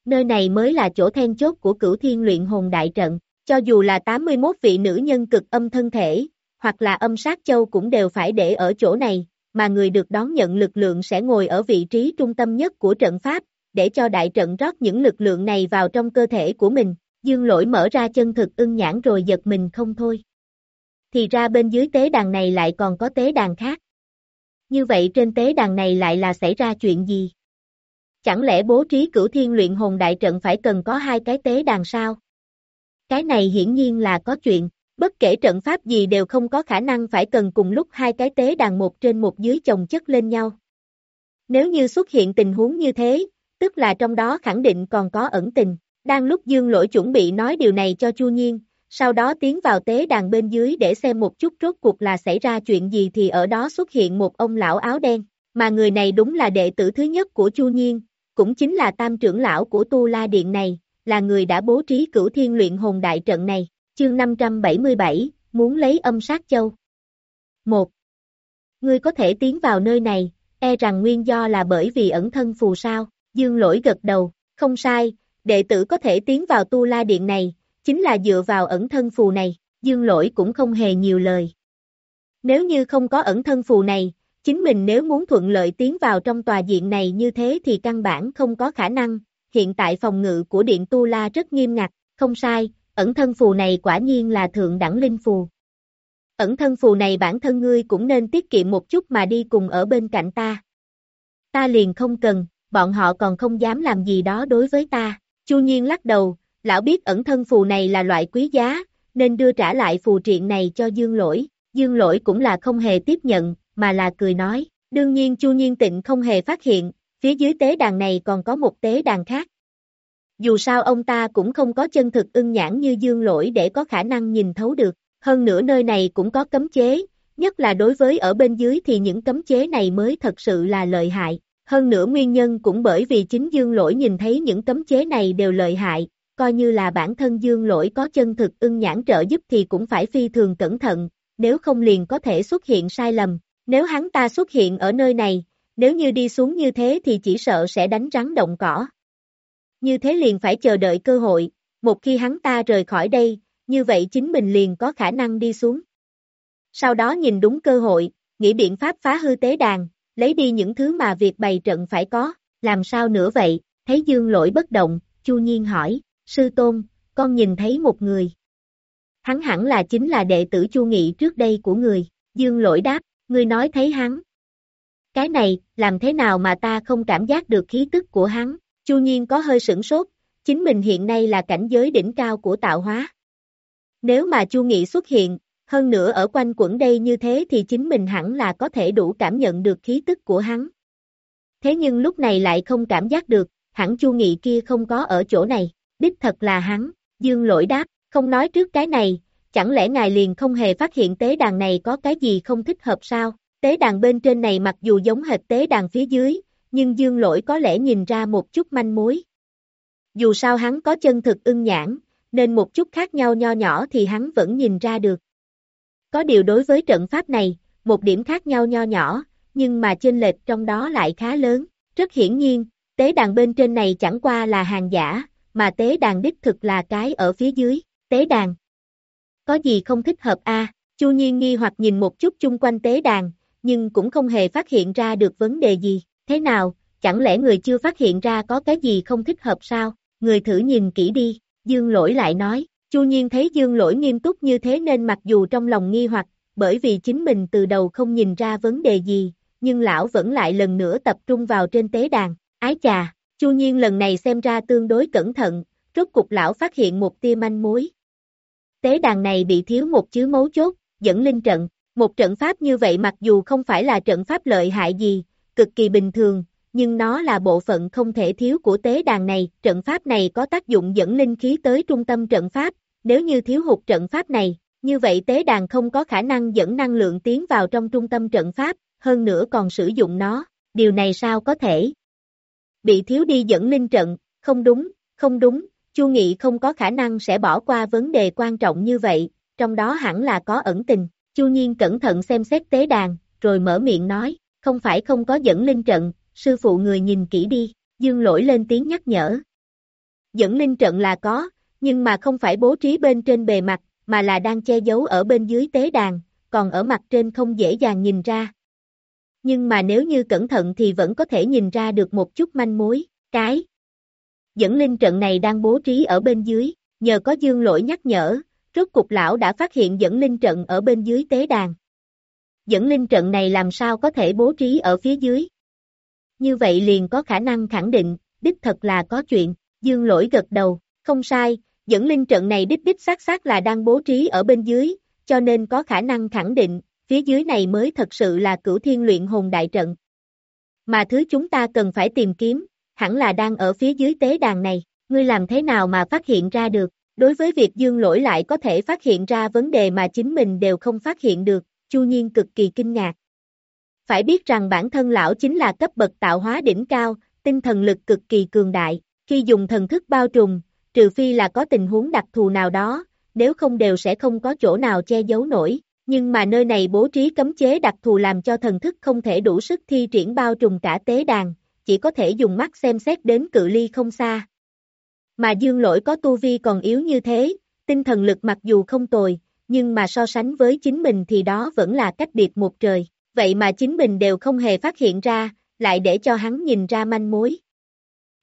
Nơi này mới là chỗ then chốt của cửu thiên luyện hồn đại trận, cho dù là 81 vị nữ nhân cực âm thân thể, hoặc là âm sát châu cũng đều phải để ở chỗ này, mà người được đón nhận lực lượng sẽ ngồi ở vị trí trung tâm nhất của trận pháp, để cho đại trận rót những lực lượng này vào trong cơ thể của mình. Dương lỗi mở ra chân thực ưng nhãn rồi giật mình không thôi. Thì ra bên dưới tế đàn này lại còn có tế đàn khác. Như vậy trên tế đàn này lại là xảy ra chuyện gì? Chẳng lẽ bố trí cửu thiên luyện hồn đại trận phải cần có hai cái tế đàn sao? Cái này hiển nhiên là có chuyện, bất kể trận pháp gì đều không có khả năng phải cần cùng lúc hai cái tế đàn một trên một dưới chồng chất lên nhau. Nếu như xuất hiện tình huống như thế, tức là trong đó khẳng định còn có ẩn tình. Đang lúc Dương Lỗi chuẩn bị nói điều này cho Chu Nhiên, sau đó tiến vào tế đàn bên dưới để xem một chút rốt cuộc là xảy ra chuyện gì thì ở đó xuất hiện một ông lão áo đen, mà người này đúng là đệ tử thứ nhất của Chu Nhiên, cũng chính là tam trưởng lão của Tu La Điện này, là người đã bố trí cửu thiên luyện hồn đại trận này, chương 577, muốn lấy âm sát châu. 1. Ngươi có thể tiến vào nơi này, e rằng nguyên do là bởi vì ẩn thân phù sao, dương lỗi gật đầu, không sai, đệ tử có thể tiến vào tu la điện này, chính là dựa vào ẩn thân phù này, dương lỗi cũng không hề nhiều lời. Nếu như không có ẩn thân phù này, chính mình nếu muốn thuận lợi tiến vào trong tòa diện này như thế thì căn bản không có khả năng, hiện tại phòng ngự của điện tu la rất nghiêm ngặt, không sai, ẩn thân phù này quả nhiên là thượng đẳng linh phù. Ẩn thân phù này bản thân ngươi cũng nên tiết kiệm một chút mà đi cùng ở bên cạnh ta. Ta liền không cần, bọn họ còn không dám làm gì đó đối với ta. Chu Nhiên lắc đầu, lão biết ẩn thân phù này là loại quý giá, nên đưa trả lại phù triện này cho Dương Lỗi. Dương Lỗi cũng là không hề tiếp nhận, mà là cười nói. Đương nhiên Chu Nhiên Tịnh không hề phát hiện, phía dưới tế đàn này còn có một tế đàn khác. Dù sao ông ta cũng không có chân thực ưng nhãn như Dương Lỗi để có khả năng nhìn thấu được. Hơn nữa nơi này cũng có cấm chế, nhất là đối với ở bên dưới thì những cấm chế này mới thật sự là lợi hại. Hơn nữa nguyên nhân cũng bởi vì chính dương lỗi nhìn thấy những cấm chế này đều lợi hại, coi như là bản thân dương lỗi có chân thực ưng nhãn trợ giúp thì cũng phải phi thường cẩn thận, nếu không liền có thể xuất hiện sai lầm. Nếu hắn ta xuất hiện ở nơi này, nếu như đi xuống như thế thì chỉ sợ sẽ đánh rắn động cỏ. Như thế liền phải chờ đợi cơ hội, một khi hắn ta rời khỏi đây, như vậy chính mình liền có khả năng đi xuống. Sau đó nhìn đúng cơ hội, nghĩ biện pháp phá hư tế đàn, lấy đi những thứ mà việc bày trận phải có, làm sao nữa vậy, thấy dương lỗi bất động, chu nhiên hỏi, sư tôn, con nhìn thấy một người. Hắn hẳn là chính là đệ tử chu nghị trước đây của người, dương lỗi đáp, ngươi nói thấy hắn. Cái này, làm thế nào mà ta không cảm giác được khí tức của hắn, chu nhiên có hơi sửng sốt, chính mình hiện nay là cảnh giới đỉnh cao của tạo hóa. Nếu mà chu nghị xuất hiện, hơn nữa ở quanh quẩn đây như thế thì chính mình hẳn là có thể đủ cảm nhận được khí tức của hắn. Thế nhưng lúc này lại không cảm giác được, hẳn chu nghị kia không có ở chỗ này, đích thật là hắn, dương lỗi đáp, không nói trước cái này, chẳng lẽ ngài liền không hề phát hiện tế đàn này có cái gì không thích hợp sao, tế đàn bên trên này mặc dù giống hệt tế đàn phía dưới, nhưng dương lỗi có lẽ nhìn ra một chút manh mối. Dù sao hắn có chân thực ưng nhãn, nên một chút khác nhau nho nhỏ thì hắn vẫn nhìn ra được. Có điều đối với trận pháp này, một điểm khác nhau nho nhỏ, nhưng mà chênh lệch trong đó lại khá lớn. Rất hiển nhiên, tế đàn bên trên này chẳng qua là hàng giả, mà tế đàn đích thực là cái ở phía dưới, tế đàn. Có gì không thích hợp a? Chu Nhiên nghi hoặc nhìn một chút chung quanh tế đàn, nhưng cũng không hề phát hiện ra được vấn đề gì. Thế nào, chẳng lẽ người chưa phát hiện ra có cái gì không thích hợp sao? Người thử nhìn kỹ đi, Dương lỗi lại nói, Chu Nhiên thấy Dương Lỗi nghiêm túc như thế nên mặc dù trong lòng nghi hoặc, bởi vì chính mình từ đầu không nhìn ra vấn đề gì, nhưng lão vẫn lại lần nữa tập trung vào trên tế đàn. Ái chà, Chu Nhiên lần này xem ra tương đối cẩn thận, rốt cục lão phát hiện một tia manh mối. Tế đàn này bị thiếu một chứa mấu chốt, dẫn linh trận. Một trận pháp như vậy mặc dù không phải là trận pháp lợi hại gì, cực kỳ bình thường, nhưng nó là bộ phận không thể thiếu của tế đàn này, trận pháp này có tác dụng dẫn linh khí tới trung tâm trận pháp, nếu như thiếu hụt trận pháp này, như vậy tế đàn không có khả năng dẫn năng lượng tiến vào trong trung tâm trận pháp, hơn nữa còn sử dụng nó, điều này sao có thể? Bị thiếu đi dẫn linh trận, không đúng, không đúng, Chu Nghị không có khả năng sẽ bỏ qua vấn đề quan trọng như vậy, trong đó hẳn là có ẩn tình. Chu Nhiên cẩn thận xem xét tế đàn, rồi mở miệng nói, Không phải không có dẫn linh trận, sư phụ người nhìn kỹ đi, dương lỗi lên tiếng nhắc nhở. Dẫn linh trận là có, nhưng mà không phải bố trí bên trên bề mặt, mà là đang che giấu ở bên dưới tế đàn, còn ở mặt trên không dễ dàng nhìn ra. Nhưng mà nếu như cẩn thận thì vẫn có thể nhìn ra được một chút manh mối, cái. Dẫn linh trận này đang bố trí ở bên dưới, nhờ có dương lỗi nhắc nhở, rốt cục lão đã phát hiện dẫn linh trận ở bên dưới tế đàn. Dẫn linh trận này làm sao có thể bố trí ở phía dưới? Như vậy liền có khả năng khẳng định, đích thật là có chuyện, dương lỗi gật đầu, không sai, dẫn linh trận này đích đích xác xác là đang bố trí ở bên dưới, cho nên có khả năng khẳng định, phía dưới này mới thật sự là cửu thiên luyện hồn đại trận. Mà thứ chúng ta cần phải tìm kiếm, hẳn là đang ở phía dưới tế đàn này, ngươi làm thế nào mà phát hiện ra được, đối với việc dương lỗi lại có thể phát hiện ra vấn đề mà chính mình đều không phát hiện được, Chu Nhiên cực kỳ kinh ngạc. Phải biết rằng bản thân lão chính là cấp bậc tạo hóa đỉnh cao, tinh thần lực cực kỳ cường đại, khi dùng thần thức bao trùm, trừ phi là có tình huống đặc thù nào đó, nếu không đều sẽ không có chỗ nào che giấu nổi, nhưng mà nơi này bố trí cấm chế đặc thù làm cho thần thức không thể đủ sức thi triển bao trùm cả tế đàn, chỉ có thể dùng mắt xem xét đến cự ly không xa. Mà dương lỗi có tu vi còn yếu như thế, tinh thần lực mặc dù không tồi, nhưng mà so sánh với chính mình thì đó vẫn là cách biệt một trời, vậy mà chính mình đều không hề phát hiện ra, lại để cho hắn nhìn ra manh mối.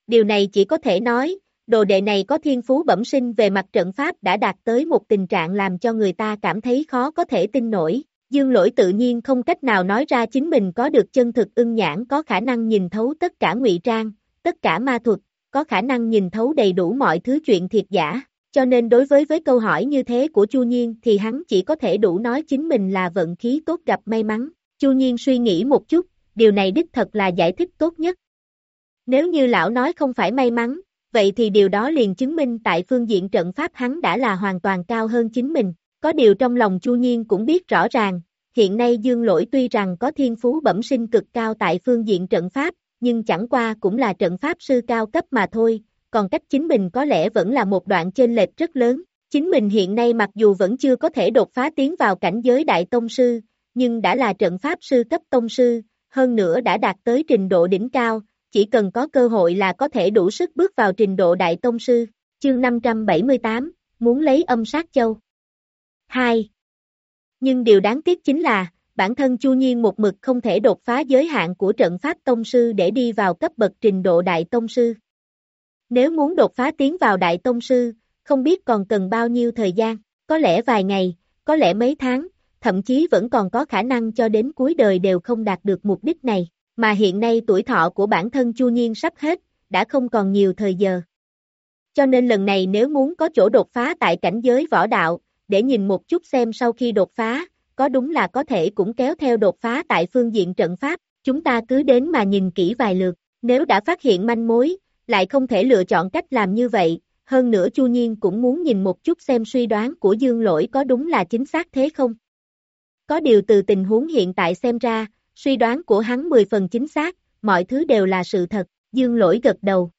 Điều này chỉ có thể nói, đồ đệ này có thiên phú bẩm sinh về mặt trận pháp đã đạt tới một tình trạng làm cho người ta cảm thấy khó có thể tin nổi. Dương lỗi tự nhiên không cách nào nói ra chính mình có được chân thực ưng nhãn có khả năng nhìn thấu tất cả ngụy trang, tất cả ma thuật, có khả năng nhìn thấu đầy đủ mọi thứ chuyện thiệt giả. Cho nên đối với với câu hỏi như thế của Chu Nhiên thì hắn chỉ có thể đủ nói chính mình là vận khí tốt gặp may mắn. Chu Nhiên suy nghĩ một chút, điều này đích thật là giải thích tốt nhất. Nếu như lão nói không phải may mắn, vậy thì điều đó liền chứng minh tại phương diện trận pháp hắn đã là hoàn toàn cao hơn chính mình. Có điều trong lòng Chu Nhiên cũng biết rõ ràng, hiện nay Dương Lỗi tuy rằng có thiên phú bẩm sinh cực cao tại phương diện trận pháp, nhưng chẳng qua cũng là trận pháp sư cao cấp mà thôi, còn cách chính mình có lẽ vẫn là một đoạn chênh lệch rất lớn. Chính mình hiện nay mặc dù vẫn chưa có thể đột phá tiến vào cảnh giới đại tông sư, nhưng đã là trận pháp sư cấp tông sư, hơn nữa đã đạt tới trình độ đỉnh cao, chỉ cần có cơ hội là có thể đủ sức bước vào trình độ đại tông sư. Chương 578, muốn lấy âm sát châu. 2. Nhưng điều đáng tiếc chính là, bản thân Chu Nhiên một mực không thể đột phá giới hạn của trận pháp tông sư để đi vào cấp bậc trình độ đại tông sư. Nếu muốn đột phá tiến vào đại tông sư, không biết còn cần bao nhiêu thời gian, có lẽ vài ngày, có lẽ mấy tháng, thậm chí vẫn còn có khả năng cho đến cuối đời đều không đạt được mục đích này, mà hiện nay tuổi thọ của bản thân Chu Nhiên sắp hết, đã không còn nhiều thời giờ. Cho nên lần này nếu muốn có chỗ đột phá tại cảnh giới võ đạo, để nhìn một chút xem sau khi đột phá, có đúng là có thể cũng kéo theo đột phá tại phương diện trận pháp, chúng ta cứ đến mà nhìn kỹ vài lượt, nếu đã phát hiện manh mối, lại không thể lựa chọn cách làm như vậy, hơn nữa Chu Nhiên cũng muốn nhìn một chút xem suy đoán của Dương Lỗi có đúng là chính xác thế không. Có điều từ tình huống hiện tại xem ra, suy đoán của hắn 10 phần chính xác, mọi thứ đều là sự thật, Dương Lỗi gật đầu.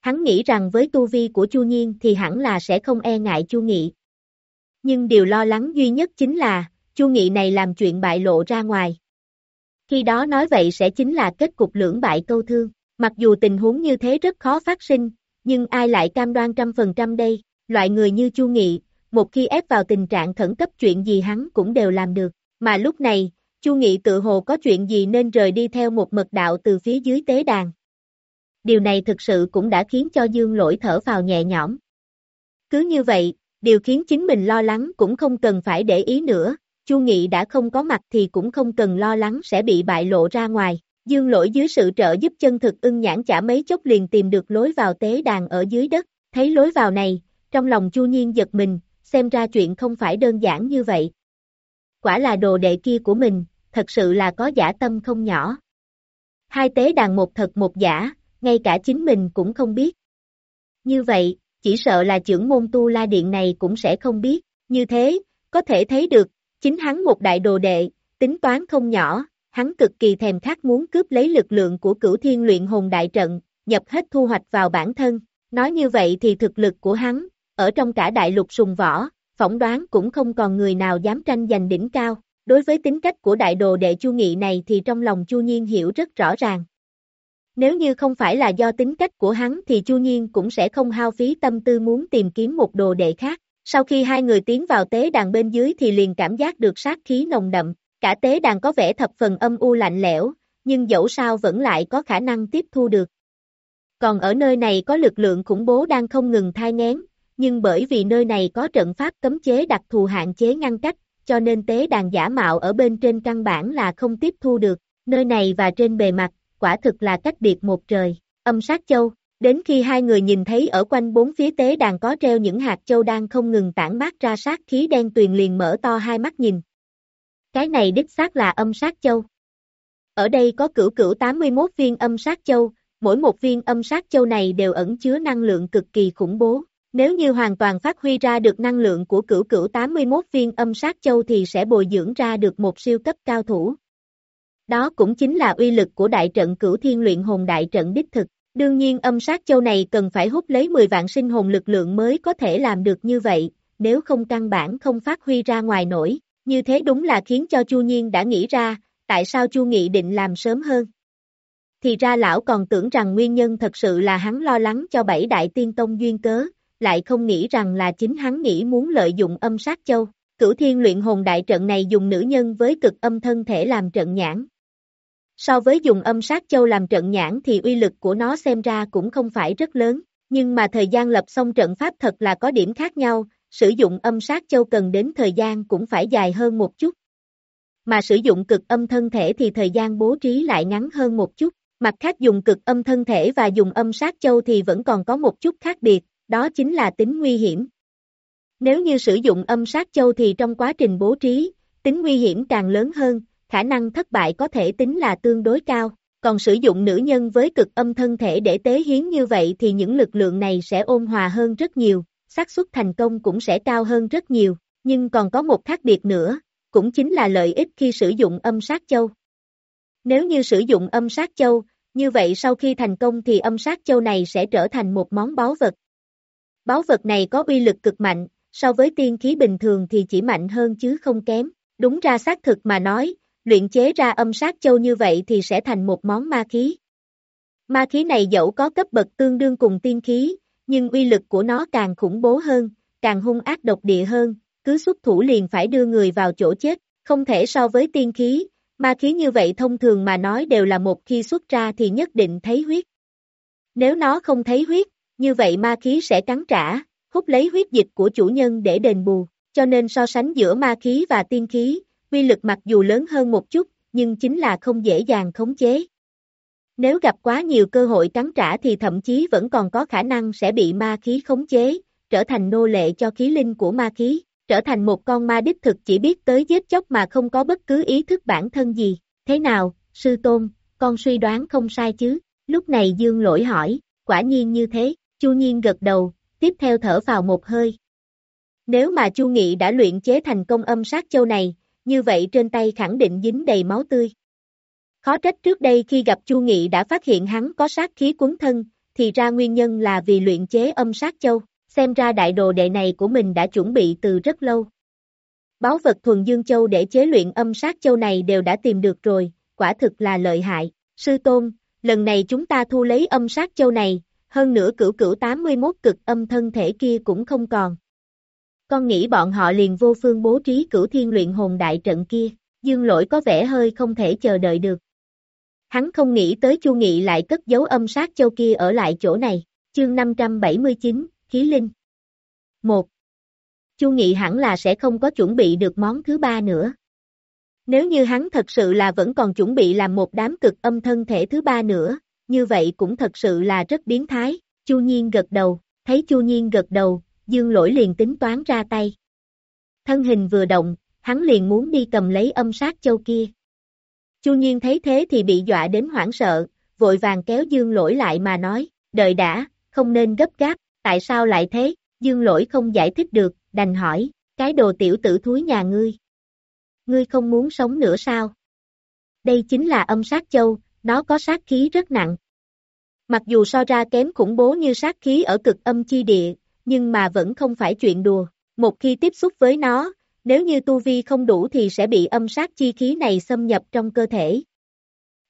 Hắn nghĩ rằng với tu vi của Chu Nhiên thì hẳn là sẽ không e ngại Chu Nghị. Nhưng điều lo lắng duy nhất chính là, Chu Nghị này làm chuyện bại lộ ra ngoài. Khi đó nói vậy sẽ chính là kết cục lưỡng bại câu thương. Mặc dù tình huống như thế rất khó phát sinh, nhưng ai lại cam đoan trăm phần trăm đây, loại người như Chu Nghị, một khi ép vào tình trạng khẩn cấp chuyện gì hắn cũng đều làm được, mà lúc này, Chu Nghị tự hồ có chuyện gì nên rời đi theo một mật đạo từ phía dưới tế đàn. Điều này thực sự cũng đã khiến cho Dương lỗi thở vào nhẹ nhõm. Cứ như vậy, điều khiến chính mình lo lắng cũng không cần phải để ý nữa, Chu Nghị đã không có mặt thì cũng không cần lo lắng sẽ bị bại lộ ra ngoài. Dương lỗi dưới sự trợ giúp chân thực ưng nhãn chả mấy chốc liền tìm được lối vào tế đàn ở dưới đất, thấy lối vào này, trong lòng Chu Nhiên giật mình, xem ra chuyện không phải đơn giản như vậy. Quả là đồ đệ kia của mình, thật sự là có giả tâm không nhỏ. Hai tế đàn một thật một giả, ngay cả chính mình cũng không biết. Như vậy, chỉ sợ là trưởng môn tu la điện này cũng sẽ không biết, như thế, có thể thấy được, chính hắn một đại đồ đệ, tính toán không nhỏ, hắn cực kỳ thèm khát muốn cướp lấy lực lượng của cửu thiên luyện hồn đại trận, nhập hết thu hoạch vào bản thân. Nói như vậy thì thực lực của hắn, ở trong cả đại lục sùng võ, phỏng đoán cũng không còn người nào dám tranh giành đỉnh cao. Đối với tính cách của đại đồ đệ Chu Nghị này thì trong lòng Chu Nhiên hiểu rất rõ ràng. Nếu như không phải là do tính cách của hắn thì Chu Nhiên cũng sẽ không hao phí tâm tư muốn tìm kiếm một đồ đệ khác. Sau khi hai người tiến vào tế đàn bên dưới thì liền cảm giác được sát khí nồng đậm, cả tế đàn có vẻ thập phần âm u lạnh lẽo, nhưng dẫu sao vẫn lại có khả năng tiếp thu được. Còn ở nơi này có lực lượng khủng bố đang không ngừng thai ngén, nhưng bởi vì nơi này có trận pháp cấm chế đặc thù hạn chế ngăn cách, cho nên tế đàn giả mạo ở bên trên căn bản là không tiếp thu được, nơi này và trên bề mặt, quả thực là cách biệt một trời, âm sát châu, đến khi hai người nhìn thấy ở quanh bốn phía tế đàn có treo những hạt châu đang không ngừng tản mát ra sát khí đen tuyền liền mở to hai mắt nhìn. Cái này đích xác là âm sát châu. Ở đây có cửu cửu 81 viên âm sát châu, mỗi một viên âm sát châu này đều ẩn chứa năng lượng cực kỳ khủng bố. Nếu như hoàn toàn phát huy ra được năng lượng của cửu cửu 81 viên âm sát châu thì sẽ bồi dưỡng ra được một siêu cấp cao thủ. Đó cũng chính là uy lực của đại trận cửu thiên luyện hồn đại trận đích thực. Đương nhiên âm sát châu này cần phải hút lấy 10 vạn sinh hồn lực lượng mới có thể làm được như vậy, nếu không căn bản không phát huy ra ngoài nổi. Như thế đúng là khiến cho Chu Nhiên đã nghĩ ra, tại sao Chu Nghị định làm sớm hơn. Thì ra lão còn tưởng rằng nguyên nhân thật sự là hắn lo lắng cho bảy đại tiên tông duyên cớ, lại không nghĩ rằng là chính hắn nghĩ muốn lợi dụng âm sát châu. Cửu thiên luyện hồn đại trận này dùng nữ nhân với cực âm thân thể làm trận nhãn. So với dùng âm sát châu làm trận nhãn thì uy lực của nó xem ra cũng không phải rất lớn, nhưng mà thời gian lập xong trận pháp thật là có điểm khác nhau, sử dụng âm sát châu cần đến thời gian cũng phải dài hơn một chút. Mà sử dụng cực âm thân thể thì thời gian bố trí lại ngắn hơn một chút, mặt khác dùng cực âm thân thể và dùng âm sát châu thì vẫn còn có một chút khác biệt, đó chính là tính nguy hiểm. Nếu như sử dụng âm sát châu thì trong quá trình bố trí, tính nguy hiểm càng lớn hơn, khả năng thất bại có thể tính là tương đối cao, còn sử dụng nữ nhân với cực âm thân thể để tế hiến như vậy thì những lực lượng này sẽ ôn hòa hơn rất nhiều, xác suất thành công cũng sẽ cao hơn rất nhiều, nhưng còn có một khác biệt nữa, cũng chính là lợi ích khi sử dụng âm sát châu. Nếu như sử dụng âm sát châu, như vậy sau khi thành công thì âm sát châu này sẽ trở thành một món báu vật. Báu vật này có uy lực cực mạnh, so với tiên khí bình thường thì chỉ mạnh hơn chứ không kém. Đúng ra xác thực mà nói, luyện chế ra âm sát châu như vậy thì sẽ thành một món ma khí. Ma khí này dẫu có cấp bậc tương đương cùng tiên khí, nhưng uy lực của nó càng khủng bố hơn, càng hung ác độc địa hơn, cứ xuất thủ liền phải đưa người vào chỗ chết, không thể so với tiên khí, ma khí như vậy thông thường mà nói đều là một khi xuất ra thì nhất định thấy huyết. Nếu nó không thấy huyết, như vậy ma khí sẽ cắn trả, hút lấy huyết dịch của chủ nhân để đền bù, cho nên so sánh giữa ma khí và tiên khí, Quy lực mặc dù lớn hơn một chút, nhưng chính là không dễ dàng khống chế. Nếu gặp quá nhiều cơ hội cắn trả thì thậm chí vẫn còn có khả năng sẽ bị ma khí khống chế, trở thành nô lệ cho khí linh của ma khí, trở thành một con ma đích thực chỉ biết tới giết chóc mà không có bất cứ ý thức bản thân gì. Thế nào, sư tôn, con suy đoán không sai chứ? Lúc này Dương lỗi hỏi, quả nhiên như thế, Chu Nhiên gật đầu, tiếp theo thở vào một hơi. Nếu mà Chu Nghị đã luyện chế thành công âm sát châu này, như vậy trên tay khẳng định dính đầy máu tươi. Khó trách trước đây khi gặp Chu Nghị đã phát hiện hắn có sát khí cuốn thân, thì ra nguyên nhân là vì luyện chế âm sát châu, xem ra đại đồ đệ này của mình đã chuẩn bị từ rất lâu. Báo vật thuần dương châu để chế luyện âm sát châu này đều đã tìm được rồi, quả thực là lợi hại. Sư Tôn, lần này chúng ta thu lấy âm sát châu này, hơn nữa cửu cửu 81 cực âm thân thể kia cũng không còn. Con nghĩ bọn họ liền vô phương bố trí cửu thiên luyện hồn đại trận kia, dương lỗi có vẻ hơi không thể chờ đợi được. Hắn không nghĩ tới Chu Nghị lại cất giấu âm sát châu kia ở lại chỗ này, chương 579, Khí Linh. 1. Chu Nghị hẳn là sẽ không có chuẩn bị được món thứ ba nữa. Nếu như hắn thật sự là vẫn còn chuẩn bị làm một đám cực âm thân thể thứ ba nữa, như vậy cũng thật sự là rất biến thái. Chu Nhiên gật đầu, thấy Chu Nhiên gật đầu, Dương Lỗi liền tính toán ra tay. Thân hình vừa động, hắn liền muốn đi cầm lấy âm sát châu kia. Chu Nhiên thấy thế thì bị dọa đến hoảng sợ, vội vàng kéo Dương Lỗi lại mà nói, đợi đã, không nên gấp gáp, tại sao lại thế? Dương Lỗi không giải thích được, đành hỏi, cái đồ tiểu tử thúi nhà ngươi. Ngươi không muốn sống nữa sao? Đây chính là âm sát châu, nó có sát khí rất nặng. Mặc dù so ra kém khủng bố như sát khí ở cực âm chi địa, nhưng mà vẫn không phải chuyện đùa. Một khi tiếp xúc với nó, nếu như tu vi không đủ thì sẽ bị âm sát chi khí này xâm nhập trong cơ thể.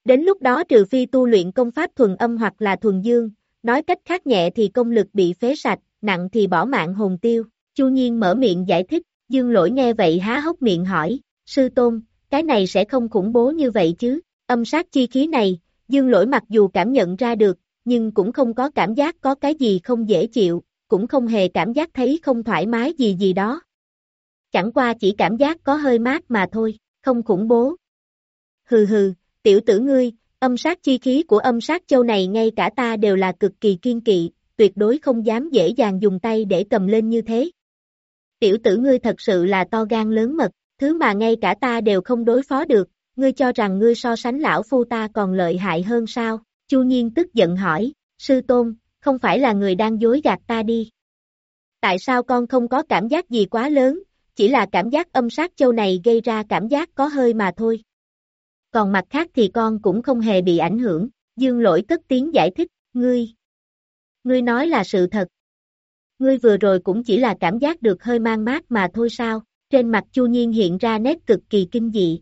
Đến lúc đó trừ phi tu luyện công pháp thuần âm hoặc là thuần dương, nói cách khác nhẹ thì công lực bị phế sạch, nặng thì bỏ mạng hồn tiêu. Chu Nhiên mở miệng giải thích, dương lỗi nghe vậy há hốc miệng hỏi, sư tôn, cái này sẽ không khủng bố như vậy chứ, âm sát chi khí này, dương lỗi mặc dù cảm nhận ra được, nhưng cũng không có cảm giác có cái gì không dễ chịu, cũng không hề cảm giác thấy không thoải mái gì gì đó. Chẳng qua chỉ cảm giác có hơi mát mà thôi, không khủng bố. Hừ hừ, tiểu tử ngươi, âm sát chi khí của âm sát châu này ngay cả ta đều là cực kỳ kiên kỵ, tuyệt đối không dám dễ dàng dùng tay để cầm lên như thế. Tiểu tử ngươi thật sự là to gan lớn mật, thứ mà ngay cả ta đều không đối phó được, ngươi cho rằng ngươi so sánh lão phu ta còn lợi hại hơn sao? Chu Nhiên tức giận hỏi, sư tôn, không phải là người đang dối gạt ta đi. Tại sao con không có cảm giác gì quá lớn, chỉ là cảm giác âm sát châu này gây ra cảm giác có hơi mà thôi. Còn mặt khác thì con cũng không hề bị ảnh hưởng, dương lỗi cất tiếng giải thích, ngươi. Ngươi nói là sự thật. Ngươi vừa rồi cũng chỉ là cảm giác được hơi mang mát mà thôi sao, trên mặt Chu Nhiên hiện ra nét cực kỳ kinh dị.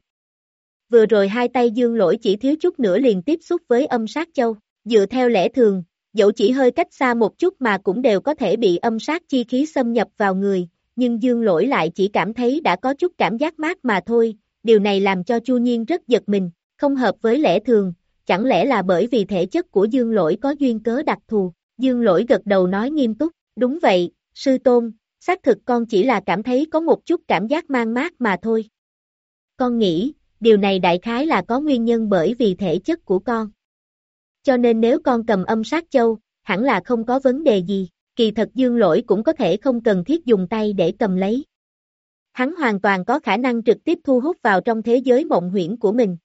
Vừa rồi hai tay dương lỗi chỉ thiếu chút nữa liền tiếp xúc với âm sát châu, dựa theo lẽ thường, dẫu chỉ hơi cách xa một chút mà cũng đều có thể bị âm sát chi khí xâm nhập vào người, nhưng dương lỗi lại chỉ cảm thấy đã có chút cảm giác mát mà thôi, điều này làm cho Chu Nhiên rất giật mình, không hợp với lẽ thường, chẳng lẽ là bởi vì thể chất của dương lỗi có duyên cớ đặc thù, dương lỗi gật đầu nói nghiêm túc, đúng vậy, sư tôn, xác thực con chỉ là cảm thấy có một chút cảm giác mang mát mà thôi. Con nghĩ, điều này đại khái là có nguyên nhân bởi vì thể chất của con. Cho nên nếu con cầm âm sát châu, hẳn là không có vấn đề gì, kỳ thật dương lỗi cũng có thể không cần thiết dùng tay để cầm lấy. Hắn hoàn toàn có khả năng trực tiếp thu hút vào trong thế giới mộng huyễn của mình.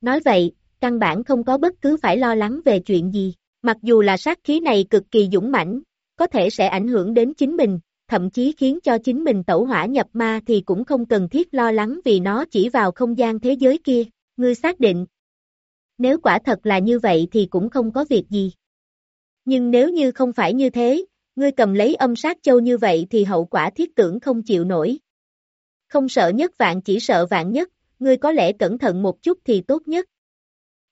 Nói vậy, căn bản không có bất cứ phải lo lắng về chuyện gì, mặc dù là sát khí này cực kỳ dũng mãnh, có thể sẽ ảnh hưởng đến chính mình, thậm chí khiến cho chính mình tẩu hỏa nhập ma thì cũng không cần thiết lo lắng vì nó chỉ vào không gian thế giới kia, ngươi xác định. Nếu quả thật là như vậy thì cũng không có việc gì. Nhưng nếu như không phải như thế, ngươi cầm lấy âm sát châu như vậy thì hậu quả thiết tưởng không chịu nổi. Không sợ nhất vạn chỉ sợ vạn nhất, ngươi có lẽ cẩn thận một chút thì tốt nhất.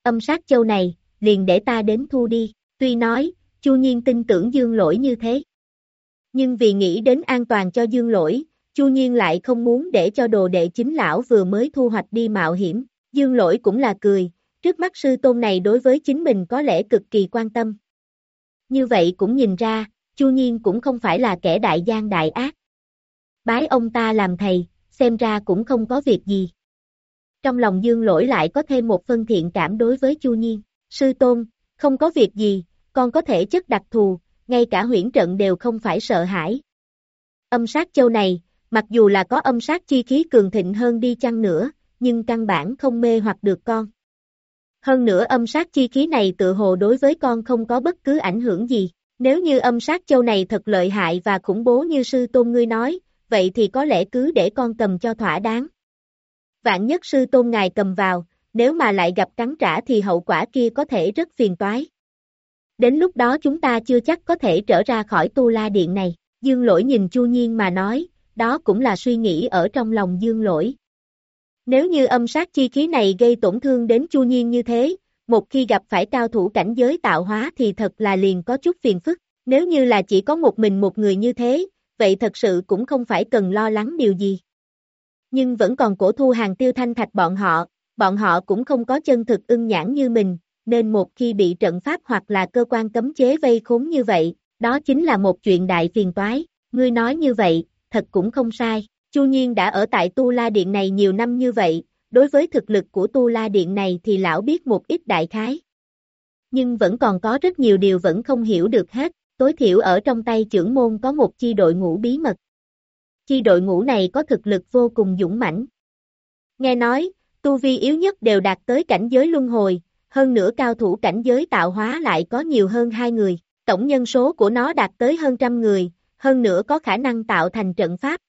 Âm sát châu này, liền để ta đến thu đi, tuy nói, Chu Nhiên tin tưởng dương lỗi như thế. Nhưng vì nghĩ đến an toàn cho dương lỗi, Chu Nhiên lại không muốn để cho đồ đệ chính lão vừa mới thu hoạch đi mạo hiểm, dương lỗi cũng là cười, trước mắt sư tôn này đối với chính mình có lẽ cực kỳ quan tâm. Như vậy cũng nhìn ra, Chu Nhiên cũng không phải là kẻ đại gian đại ác. Bái ông ta làm thầy, xem ra cũng không có việc gì. Trong lòng dương lỗi lại có thêm một phân thiện cảm đối với Chu Nhiên. Sư Tôn, không có việc gì, con có thể chất đặc thù, ngay cả huyễn trận đều không phải sợ hãi. Âm sát châu này, mặc dù là có âm sát chi khí cường thịnh hơn đi chăng nữa, nhưng căn bản không mê hoặc được con. Hơn nữa âm sát chi khí này tự hồ đối với con không có bất cứ ảnh hưởng gì. Nếu như âm sát châu này thật lợi hại và khủng bố như sư tôn ngươi nói, vậy thì có lẽ cứ để con cầm cho thỏa đáng. Vạn nhất sư tôn ngài cầm vào, nếu mà lại gặp cắn trả thì hậu quả kia có thể rất phiền toái. Đến lúc đó chúng ta chưa chắc có thể trở ra khỏi tu la điện này. Dương lỗi nhìn Chu Nhiên mà nói, đó cũng là suy nghĩ ở trong lòng Dương lỗi. Nếu như âm sát chi khí này gây tổn thương đến Chu Nhiên như thế, một khi gặp phải cao thủ cảnh giới tạo hóa thì thật là liền có chút phiền phức. Nếu như là chỉ có một mình một người như thế, vậy thật sự cũng không phải cần lo lắng điều gì. Nhưng vẫn còn cổ thu hàng tiêu thanh thạch bọn họ, bọn họ cũng không có chân thực ưng nhãn như mình, nên một khi bị trận pháp hoặc là cơ quan cấm chế vây khốn như vậy, đó chính là một chuyện đại phiền toái, ngươi nói như vậy, thật cũng không sai, Chu Nhiên đã ở tại Tu La Điện này nhiều năm như vậy, đối với thực lực của Tu La Điện này thì lão biết một ít đại khái. Nhưng vẫn còn có rất nhiều điều vẫn không hiểu được hết, tối thiểu ở trong tay trưởng môn có một chi đội ngũ bí mật. Chi đội ngũ này có thực lực vô cùng dũng mãnh. Nghe nói, tu vi yếu nhất đều đạt tới cảnh giới luân hồi, hơn nữa cao thủ cảnh giới tạo hóa lại có nhiều hơn hai người, tổng nhân số của nó đạt tới hơn trăm người, hơn nữa có khả năng tạo thành trận pháp.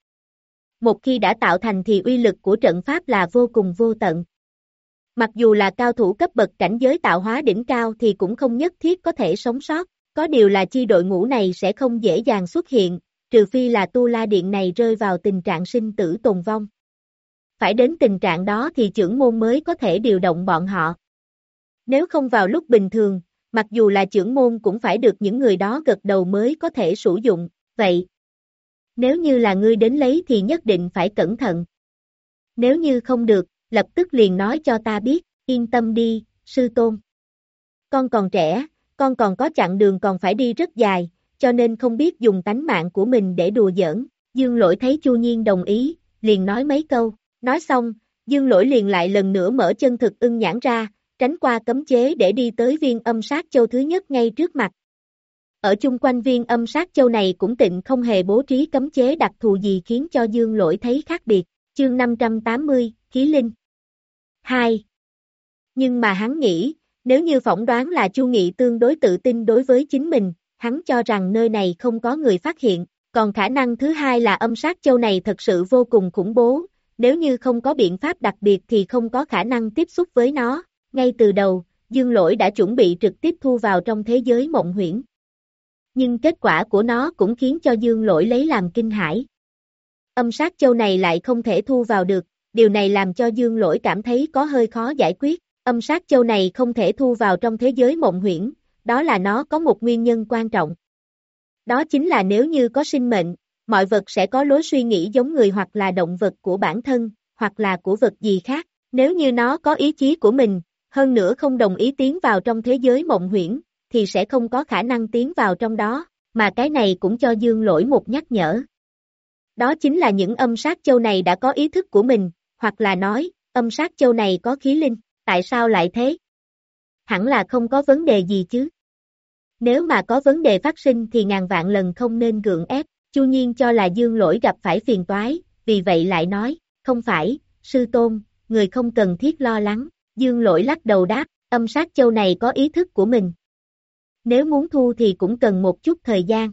Một khi đã tạo thành thì uy lực của trận pháp là vô cùng vô tận. Mặc dù là cao thủ cấp bậc cảnh giới tạo hóa đỉnh cao thì cũng không nhất thiết có thể sống sót, có điều là chi đội ngũ này sẽ không dễ dàng xuất hiện, trừ phi là tu la điện này rơi vào tình trạng sinh tử tồn vong. Phải đến tình trạng đó thì trưởng môn mới có thể điều động bọn họ. Nếu không vào lúc bình thường, mặc dù là trưởng môn cũng phải được những người đó gật đầu mới có thể sử dụng, vậy. Nếu như là ngươi đến lấy thì nhất định phải cẩn thận. Nếu như không được, lập tức liền nói cho ta biết, yên tâm đi, sư tôn. Con còn trẻ, con còn có chặng đường còn phải đi rất dài, cho nên không biết dùng tánh mạng của mình để đùa giỡn. Dương lỗi thấy Chu Nhiên đồng ý, liền nói mấy câu, nói xong, Dương lỗi liền lại lần nữa mở chân thực ưng nhãn ra, tránh qua cấm chế để đi tới viên âm sát châu thứ nhất ngay trước mặt. Ở chung quanh viên âm sát châu này cũng tịnh không hề bố trí cấm chế đặc thù gì khiến cho Dương lỗi thấy khác biệt. Chương 580, Khí Linh 2. Nhưng mà hắn nghĩ, nếu như phỏng đoán là Chu Nghị tương đối tự tin đối với chính mình, hắn cho rằng nơi này không có người phát hiện, còn khả năng thứ hai là âm sát châu này thật sự vô cùng khủng bố, nếu như không có biện pháp đặc biệt thì không có khả năng tiếp xúc với nó, ngay từ đầu, Dương Lỗi đã chuẩn bị trực tiếp thu vào trong thế giới mộng huyễn. Nhưng kết quả của nó cũng khiến cho Dương Lỗi lấy làm kinh hãi. Âm sát châu này lại không thể thu vào được, điều này làm cho Dương Lỗi cảm thấy có hơi khó giải quyết. Âm sát châu này không thể thu vào trong thế giới mộng huyễn, đó là nó có một nguyên nhân quan trọng. Đó chính là nếu như có sinh mệnh, mọi vật sẽ có lối suy nghĩ giống người hoặc là động vật của bản thân, hoặc là của vật gì khác. Nếu như nó có ý chí của mình, hơn nữa không đồng ý tiến vào trong thế giới mộng huyễn, thì sẽ không có khả năng tiến vào trong đó, mà cái này cũng cho Dương lỗi một nhắc nhở. Đó chính là những âm sát châu này đã có ý thức của mình, hoặc là nói, âm sát châu này có khí linh, tại sao lại thế? Hẳn là không có vấn đề gì chứ. Nếu mà có vấn đề phát sinh thì ngàn vạn lần không nên gượng ép, Chu Nhiên cho là Dương lỗi gặp phải phiền toái, vì vậy lại nói, không phải, sư tôn, người không cần thiết lo lắng, Dương lỗi lắc đầu đáp, âm sát châu này có ý thức của mình. Nếu muốn thu thì cũng cần một chút thời gian.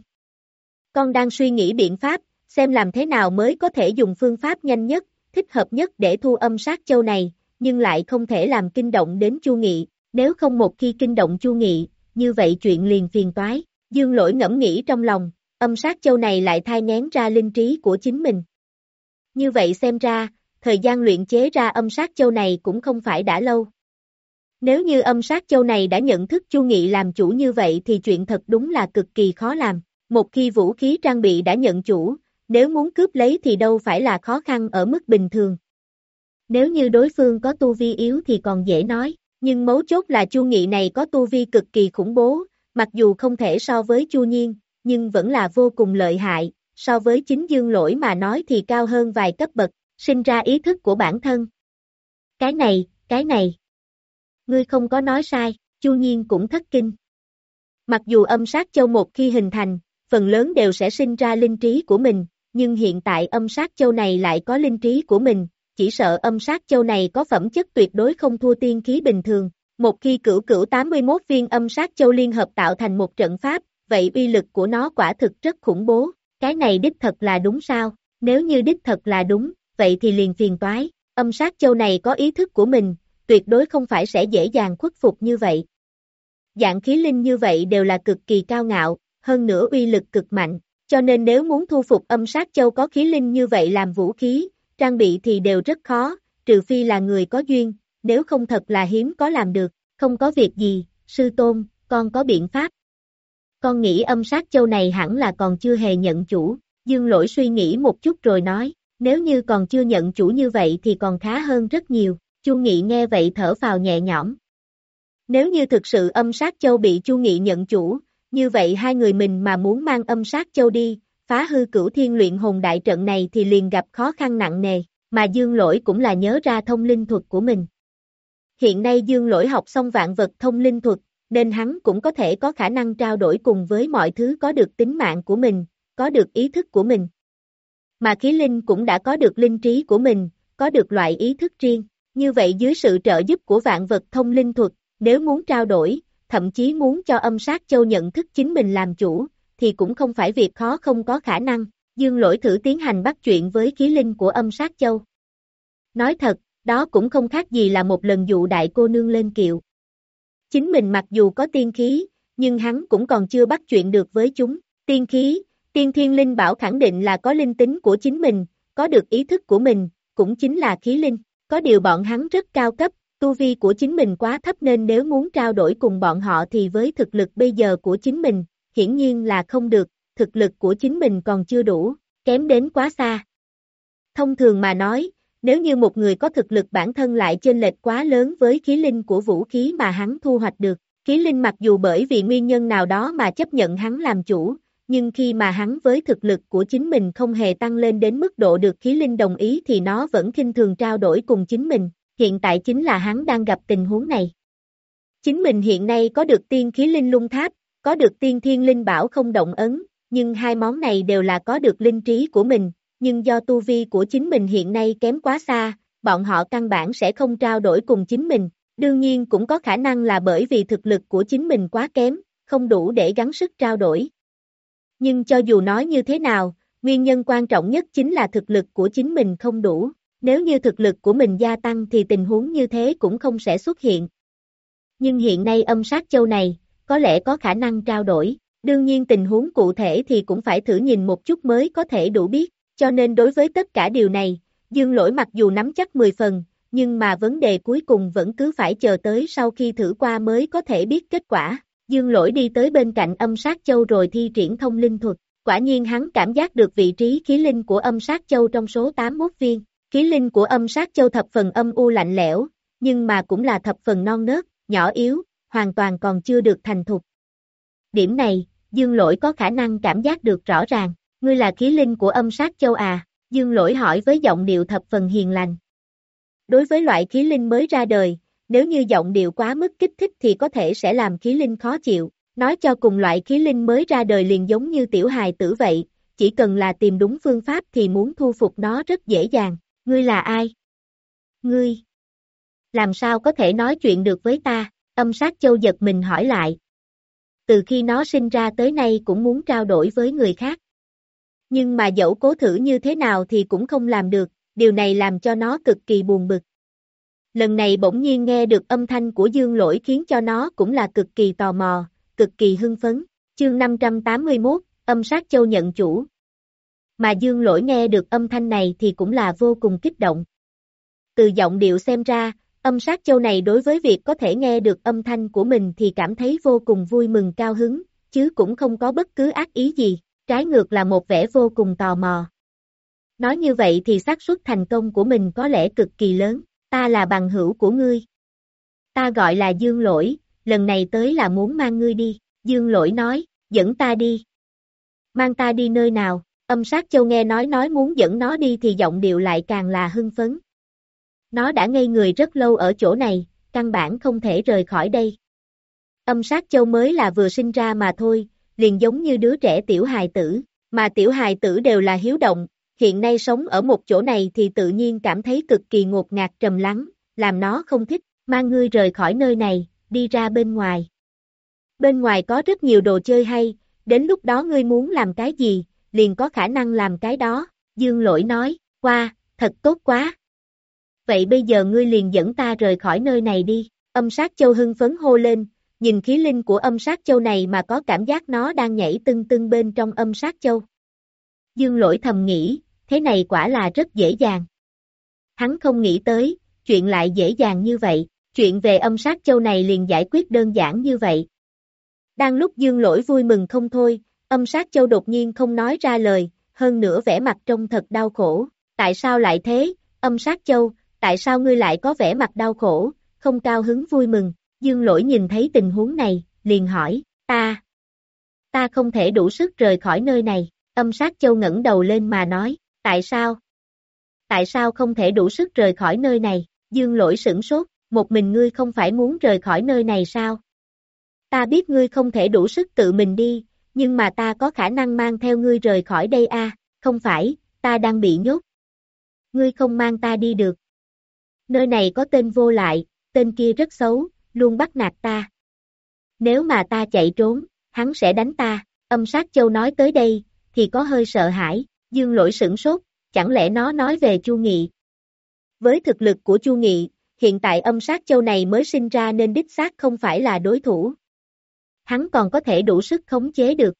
Con đang suy nghĩ biện pháp, xem làm thế nào mới có thể dùng phương pháp nhanh nhất, thích hợp nhất để thu âm sát châu này, nhưng lại không thể làm kinh động đến Chu Nghị, nếu không một khi kinh động Chu Nghị, như vậy chuyện liền phiền toái. Dương lỗi ngẫm nghĩ trong lòng, âm sát châu này lại thai ngén ra linh trí của chính mình. Như vậy xem ra, thời gian luyện chế ra âm sát châu này cũng không phải đã lâu. Nếu như âm sát châu này đã nhận thức Chu Nghị làm chủ như vậy thì chuyện thật đúng là cực kỳ khó làm. Một khi vũ khí trang bị đã nhận chủ, nếu muốn cướp lấy thì đâu phải là khó khăn ở mức bình thường. Nếu như đối phương có tu vi yếu thì còn dễ nói, nhưng mấu chốt là Chu Nghị này có tu vi cực kỳ khủng bố, mặc dù không thể so với Chu Nhiên, nhưng vẫn là vô cùng lợi hại, so với chính dương lỗi mà nói thì cao hơn vài cấp bậc, sinh ra ý thức của bản thân. Cái này, cái này. Ngươi không có nói sai, Chu Nhiên cũng thất kinh. Mặc dù âm sát châu một khi hình thành, phần lớn đều sẽ sinh ra linh trí của mình, nhưng hiện tại âm sát châu này lại có linh trí của mình, chỉ sợ âm sát châu này có phẩm chất tuyệt đối không thua tiên khí bình thường. Một khi cửu cửu 81 viên âm sát châu liên hợp tạo thành một trận pháp, vậy uy lực của nó quả thực rất khủng bố. Cái này đích thật là đúng sao? Nếu như đích thật là đúng, vậy thì liền phiền toái. Âm sát châu này có ý thức của mình, tuyệt đối không phải sẽ dễ dàng khuất phục như vậy. Dạng khí linh như vậy đều là cực kỳ cao ngạo, hơn nữa uy lực cực mạnh, cho nên nếu muốn thu phục âm sát châu có khí linh như vậy làm vũ khí, trang bị thì đều rất khó, trừ phi là người có duyên, nếu không thật là hiếm có làm được, không có việc gì, sư tôn, con có biện pháp. Con nghĩ âm sát châu này hẳn là còn chưa hề nhận chủ, dương lỗi suy nghĩ một chút rồi nói, nếu như còn chưa nhận chủ như vậy thì còn khá hơn rất nhiều, Chu Nghị nghe vậy thở vào nhẹ nhõm. Nếu như thực sự âm sát châu bị Chu Nghị nhận chủ, như vậy hai người mình mà muốn mang âm sát châu đi, phá hư cửu thiên luyện hồn đại trận này thì liền gặp khó khăn nặng nề, mà dương lỗi cũng là nhớ ra thông linh thuật của mình. Hiện nay dương lỗi học xong vạn vật thông linh thuật, nên hắn cũng có thể có khả năng trao đổi cùng với mọi thứ có được tính mạng của mình, có được ý thức của mình. Mà khí linh cũng đã có được linh trí của mình, có được loại ý thức riêng. Như vậy dưới sự trợ giúp của vạn vật thông linh thuật, nếu muốn trao đổi, thậm chí muốn cho âm sát châu nhận thức chính mình làm chủ, thì cũng không phải việc khó không có khả năng. Dương lỗi thử tiến hành bắt chuyện với khí linh của âm sát châu. Nói thật, đó cũng không khác gì là một lần dụ đại cô nương lên kiệu. Chính mình mặc dù có tiên khí, nhưng hắn cũng còn chưa bắt chuyện được với chúng. Tiên khí, Tiên thiên linh bảo khẳng định là có linh tính của chính mình, có được ý thức của mình, cũng chính là khí linh. Có điều bọn hắn rất cao cấp, tu vi của chính mình quá thấp nên nếu muốn trao đổi cùng bọn họ thì với thực lực bây giờ của chính mình, hiển nhiên là không được, thực lực của chính mình còn chưa đủ, kém đến quá xa. Thông thường mà nói, nếu như một người có thực lực bản thân lại chênh lệch quá lớn với khí linh của vũ khí mà hắn thu hoạch được, khí linh mặc dù bởi vì nguyên nhân nào đó mà chấp nhận hắn làm chủ, nhưng khi mà hắn với thực lực của chính mình không hề tăng lên đến mức độ được khí linh đồng ý thì nó vẫn kinh thường trao đổi cùng chính mình, hiện tại chính là hắn đang gặp tình huống này. Chính mình hiện nay có được tiên khí linh lung tháp, có được tiên thiên linh bảo không động ấn, nhưng hai món này đều là có được linh trí của mình, nhưng do tu vi của chính mình hiện nay kém quá xa, bọn họ căn bản sẽ không trao đổi cùng chính mình, đương nhiên cũng có khả năng là bởi vì thực lực của chính mình quá kém, không đủ để gắng sức trao đổi. Nhưng cho dù nói như thế nào, nguyên nhân quan trọng nhất chính là thực lực của chính mình không đủ, nếu như thực lực của mình gia tăng thì tình huống như thế cũng không sẽ xuất hiện. Nhưng hiện nay âm sát châu này, có lẽ có khả năng trao đổi, đương nhiên tình huống cụ thể thì cũng phải thử nhìn một chút mới có thể đủ biết, cho nên đối với tất cả điều này, dương lỗi mặc dù nắm chắc 10 phần, nhưng mà vấn đề cuối cùng vẫn cứ phải chờ tới sau khi thử qua mới có thể biết kết quả. Dương lỗi đi tới bên cạnh âm sát châu rồi thi triển thông linh thuật, quả nhiên hắn cảm giác được vị trí khí linh của âm sát châu trong số 81 viên. Khí linh của âm sát châu thập phần âm u lạnh lẽo, nhưng mà cũng là thập phần non nớt, nhỏ yếu, hoàn toàn còn chưa được thành thục. Điểm này, dương lỗi có khả năng cảm giác được rõ ràng, ngươi là khí linh của âm sát châu à, dương lỗi hỏi với giọng điệu thập phần hiền lành. Đối với loại khí linh mới ra đời, nếu như giọng điệu quá mức kích thích thì có thể sẽ làm khí linh khó chịu, nói cho cùng loại khí linh mới ra đời liền giống như tiểu hài tử vậy, chỉ cần là tìm đúng phương pháp thì muốn thu phục nó rất dễ dàng, ngươi là ai? Ngươi! Làm sao có thể nói chuyện được với ta? Âm sát châu giật mình hỏi lại. Từ khi nó sinh ra tới nay cũng muốn trao đổi với người khác. Nhưng mà dẫu cố thử như thế nào thì cũng không làm được, điều này làm cho nó cực kỳ buồn bực. Lần này bỗng nhiên nghe được âm thanh của dương lỗi khiến cho nó cũng là cực kỳ tò mò, cực kỳ hưng phấn. Chương 581, âm sát châu nhận chủ. Mà dương lỗi nghe được âm thanh này thì cũng là vô cùng kích động. Từ giọng điệu xem ra, Âm sát châu này đối với việc có thể nghe được âm thanh của mình thì cảm thấy vô cùng vui mừng cao hứng, chứ cũng không có bất cứ ác ý gì, trái ngược là một vẻ vô cùng tò mò. Nói như vậy thì xác suất thành công của mình có lẽ cực kỳ lớn, ta là bằng hữu của ngươi. Ta gọi là Dương Lỗi, lần này tới là muốn mang ngươi đi, Dương Lỗi nói, dẫn ta đi. Mang ta đi nơi nào, âm sát châu nghe nói nói muốn dẫn nó đi thì giọng điệu lại càng là hưng phấn, nó đã ngây người rất lâu ở chỗ này, căn bản không thể rời khỏi đây. Âm sát châu mới là vừa sinh ra mà thôi, liền giống như đứa trẻ tiểu hài tử, mà tiểu hài tử đều là hiếu động, hiện nay sống ở một chỗ này thì tự nhiên cảm thấy cực kỳ ngột ngạt trầm lắng, làm nó không thích, mang ngươi rời khỏi nơi này, đi ra bên ngoài. Bên ngoài có rất nhiều đồ chơi hay, đến lúc đó ngươi muốn làm cái gì, liền có khả năng làm cái đó, dương lỗi nói, qua, thật tốt quá vậy bây giờ ngươi liền dẫn ta rời khỏi nơi này đi, âm sát châu hưng phấn hô lên, nhìn khí linh của âm sát châu này mà có cảm giác nó đang nhảy tưng tưng bên trong âm sát châu. Dương lỗi thầm nghĩ, thế này quả là rất dễ dàng. Hắn không nghĩ tới, chuyện lại dễ dàng như vậy, chuyện về âm sát châu này liền giải quyết đơn giản như vậy. Đang lúc dương lỗi vui mừng không thôi, âm sát châu đột nhiên không nói ra lời, hơn nữa vẻ mặt trông thật đau khổ. Tại sao lại thế, âm sát châu, tại sao ngươi lại có vẻ mặt đau khổ, không cao hứng vui mừng, dương lỗi nhìn thấy tình huống này, liền hỏi, ta, ta không thể đủ sức rời khỏi nơi này, âm sát châu ngẩng đầu lên mà nói, tại sao? Tại sao không thể đủ sức rời khỏi nơi này, dương lỗi sửng sốt, một mình ngươi không phải muốn rời khỏi nơi này sao? Ta biết ngươi không thể đủ sức tự mình đi, nhưng mà ta có khả năng mang theo ngươi rời khỏi đây a không phải, ta đang bị nhốt. Ngươi không mang ta đi được. Nơi này có tên vô lại, tên kia rất xấu, luôn bắt nạt ta. Nếu mà ta chạy trốn, hắn sẽ đánh ta, âm sát châu nói tới đây, thì có hơi sợ hãi, dương lỗi sửng sốt, chẳng lẽ nó nói về Chu Nghị. Với thực lực của Chu Nghị, hiện tại âm sát châu này mới sinh ra nên đích xác không phải là đối thủ. Hắn còn có thể đủ sức khống chế được.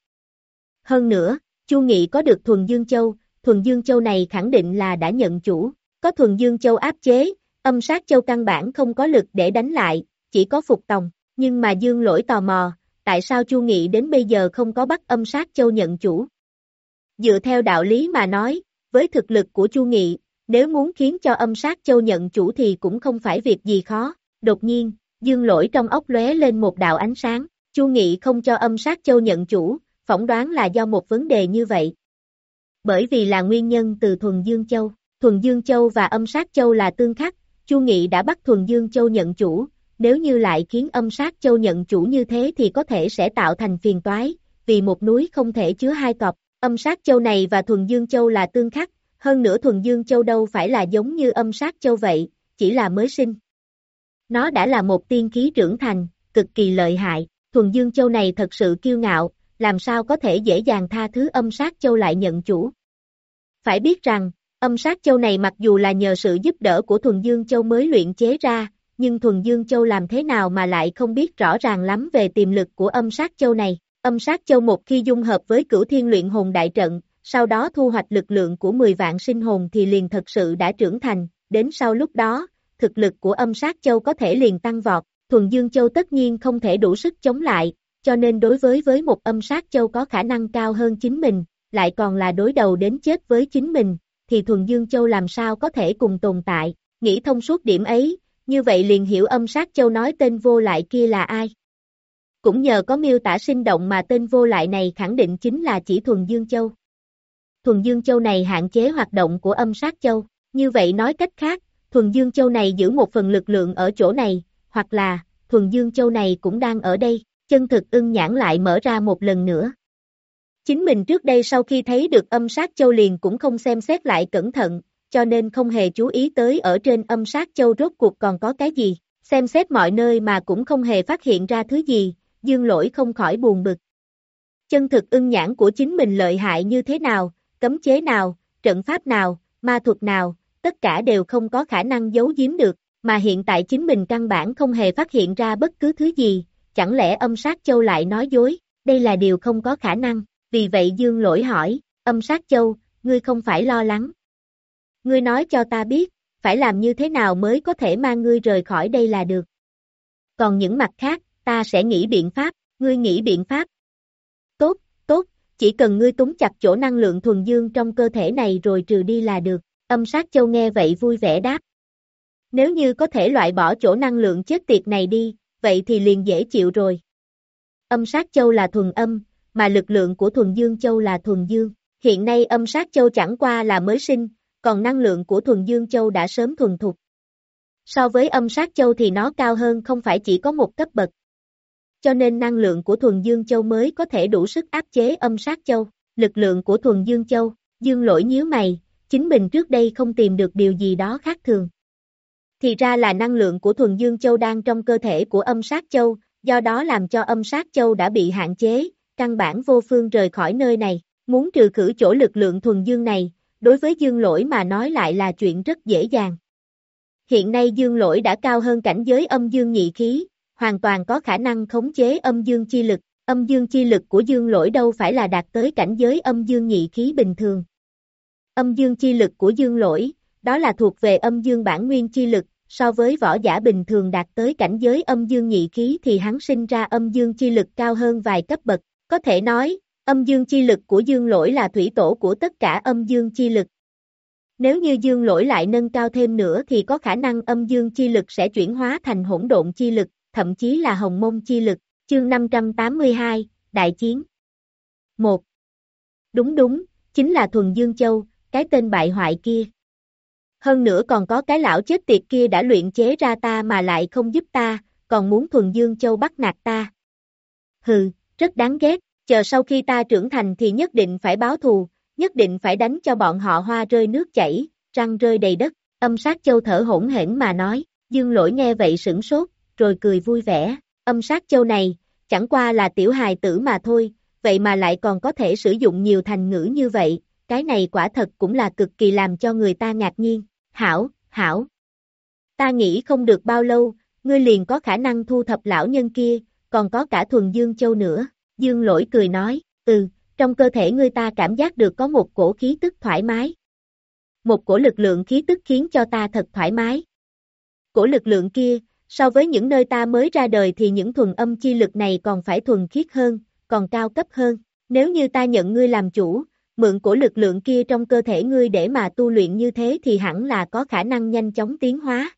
Hơn nữa, Chu Nghị có được thuần dương châu, thuần dương châu này khẳng định là đã nhận chủ, có thuần dương châu áp chế, âm sát châu căn bản không có lực để đánh lại, chỉ có phục tòng, nhưng mà dương lỗi tò mò, tại sao Chu Nghị đến bây giờ không có bắt âm sát châu nhận chủ. Dựa theo đạo lý mà nói, với thực lực của Chu Nghị, nếu muốn khiến cho âm sát châu nhận chủ thì cũng không phải việc gì khó, đột nhiên, dương lỗi trong ốc lóe lên một đạo ánh sáng, Chu Nghị không cho âm sát châu nhận chủ, phỏng đoán là do một vấn đề như vậy. Bởi vì là nguyên nhân từ thuần dương châu, thuần dương châu và âm sát châu là tương khắc, Chu Nghị đã bắt thuần dương châu nhận chủ, nếu như lại khiến âm sát châu nhận chủ như thế thì có thể sẽ tạo thành phiền toái, vì một núi không thể chứa hai cọp, âm sát châu này và thuần dương châu là tương khắc, hơn nữa thuần dương châu đâu phải là giống như âm sát châu vậy, chỉ là mới sinh. Nó đã là một tiên khí trưởng thành, cực kỳ lợi hại, thuần dương châu này thật sự kiêu ngạo, làm sao có thể dễ dàng tha thứ âm sát châu lại nhận chủ. Phải biết rằng, âm sát châu này mặc dù là nhờ sự giúp đỡ của thuần dương châu mới luyện chế ra, nhưng thuần dương châu làm thế nào mà lại không biết rõ ràng lắm về tiềm lực của âm sát châu này. Âm sát châu một khi dung hợp với cửu thiên luyện hồn đại trận, sau đó thu hoạch lực lượng của 10 vạn sinh hồn thì liền thật sự đã trưởng thành, đến sau lúc đó, thực lực của âm sát châu có thể liền tăng vọt, thuần dương châu tất nhiên không thể đủ sức chống lại, cho nên đối với với một âm sát châu có khả năng cao hơn chính mình, lại còn là đối đầu đến chết với chính mình, thì thuần dương châu làm sao có thể cùng tồn tại, nghĩ thông suốt điểm ấy, như vậy liền hiểu âm sát châu nói tên vô lại kia là ai. Cũng nhờ có miêu tả sinh động mà tên vô lại này khẳng định chính là chỉ thuần dương châu. Thuần dương châu này hạn chế hoạt động của âm sát châu, như vậy nói cách khác, thuần dương châu này giữ một phần lực lượng ở chỗ này, hoặc là, thuần dương châu này cũng đang ở đây, chân thực ưng nhãn lại mở ra một lần nữa. Chính mình trước đây sau khi thấy được âm sát châu liền cũng không xem xét lại cẩn thận, cho nên không hề chú ý tới ở trên âm sát châu rốt cuộc còn có cái gì, xem xét mọi nơi mà cũng không hề phát hiện ra thứ gì, dương lỗi không khỏi buồn bực. Chân thực ưng nhãn của chính mình lợi hại như thế nào, cấm chế nào, trận pháp nào, ma thuật nào, tất cả đều không có khả năng giấu giếm được, mà hiện tại chính mình căn bản không hề phát hiện ra bất cứ thứ gì, chẳng lẽ âm sát châu lại nói dối, đây là điều không có khả năng, vì vậy Dương lỗi hỏi, âm sát châu, ngươi không phải lo lắng. Ngươi nói cho ta biết, phải làm như thế nào mới có thể mang ngươi rời khỏi đây là được. Còn những mặt khác, ta sẽ nghĩ biện pháp, ngươi nghĩ biện pháp. Tốt, tốt, chỉ cần ngươi túng chặt chỗ năng lượng thuần dương trong cơ thể này rồi trừ đi là được. Âm sát châu nghe vậy vui vẻ đáp. Nếu như có thể loại bỏ chỗ năng lượng chết tiệt này đi, vậy thì liền dễ chịu rồi. Âm sát châu là thuần âm, mà lực lượng của thuần dương châu là thuần dương. Hiện nay âm sát châu chẳng qua là mới sinh, còn năng lượng của thuần dương châu đã sớm thuần thục. So với âm sát châu thì nó cao hơn không phải chỉ có một cấp bậc. Cho nên năng lượng của thuần dương châu mới có thể đủ sức áp chế âm sát châu. Lực lượng của thuần dương châu, dương lỗi nhíu mày, chính mình trước đây không tìm được điều gì đó khác thường. Thì ra là năng lượng của thuần dương châu đang trong cơ thể của âm sát châu, do đó làm cho âm sát châu đã bị hạn chế, căn bản vô phương rời khỏi nơi này, muốn trừ khử chỗ lực lượng thuần dương này, đối với dương lỗi mà nói lại là chuyện rất dễ dàng. Hiện nay dương lỗi đã cao hơn cảnh giới âm dương nhị khí, hoàn toàn có khả năng khống chế âm dương chi lực, âm dương chi lực của dương lỗi đâu phải là đạt tới cảnh giới âm dương nhị khí bình thường. Âm dương chi lực của dương lỗi, đó là thuộc về âm dương bản nguyên chi lực, so với võ giả bình thường đạt tới cảnh giới âm dương nhị khí thì hắn sinh ra âm dương chi lực cao hơn vài cấp bậc, có thể nói, âm dương chi lực của dương lỗi là thủy tổ của tất cả âm dương chi lực. Nếu như dương lỗi lại nâng cao thêm nữa thì có khả năng âm dương chi lực sẽ chuyển hóa thành hỗn độn chi lực, thậm chí là hồng mông chi lực, chương 582, Đại Chiến 1. Đúng đúng, chính là Thuần Dương Châu, cái tên bại hoại kia. Hơn nữa còn có cái lão chết tiệt kia đã luyện chế ra ta mà lại không giúp ta, còn muốn Thuần Dương Châu bắt nạt ta. Hừ, rất đáng ghét, chờ sau khi ta trưởng thành thì nhất định phải báo thù, nhất định phải đánh cho bọn họ hoa rơi nước chảy, răng rơi đầy đất, âm sát châu thở hỗn hển mà nói, dương lỗi nghe vậy sửng sốt, rồi cười vui vẻ, âm sát châu này, chẳng qua là tiểu hài tử mà thôi, vậy mà lại còn có thể sử dụng nhiều thành ngữ như vậy, cái này quả thật cũng là cực kỳ làm cho người ta ngạc nhiên, hảo, hảo. Ta nghĩ không được bao lâu, ngươi liền có khả năng thu thập lão nhân kia, còn có cả thuần Dương Châu nữa. Dương lỗi cười nói, ừ, Trong cơ thể ngươi ta cảm giác được có một cổ khí tức thoải mái. Một cổ lực lượng khí tức khiến cho ta thật thoải mái. Cổ lực lượng kia, so với những nơi ta mới ra đời thì những thuần âm chi lực này còn phải thuần khiết hơn, còn cao cấp hơn. Nếu như ta nhận ngươi làm chủ, mượn của lực lượng kia trong cơ thể ngươi để mà tu luyện như thế thì hẳn là có khả năng nhanh chóng tiến hóa.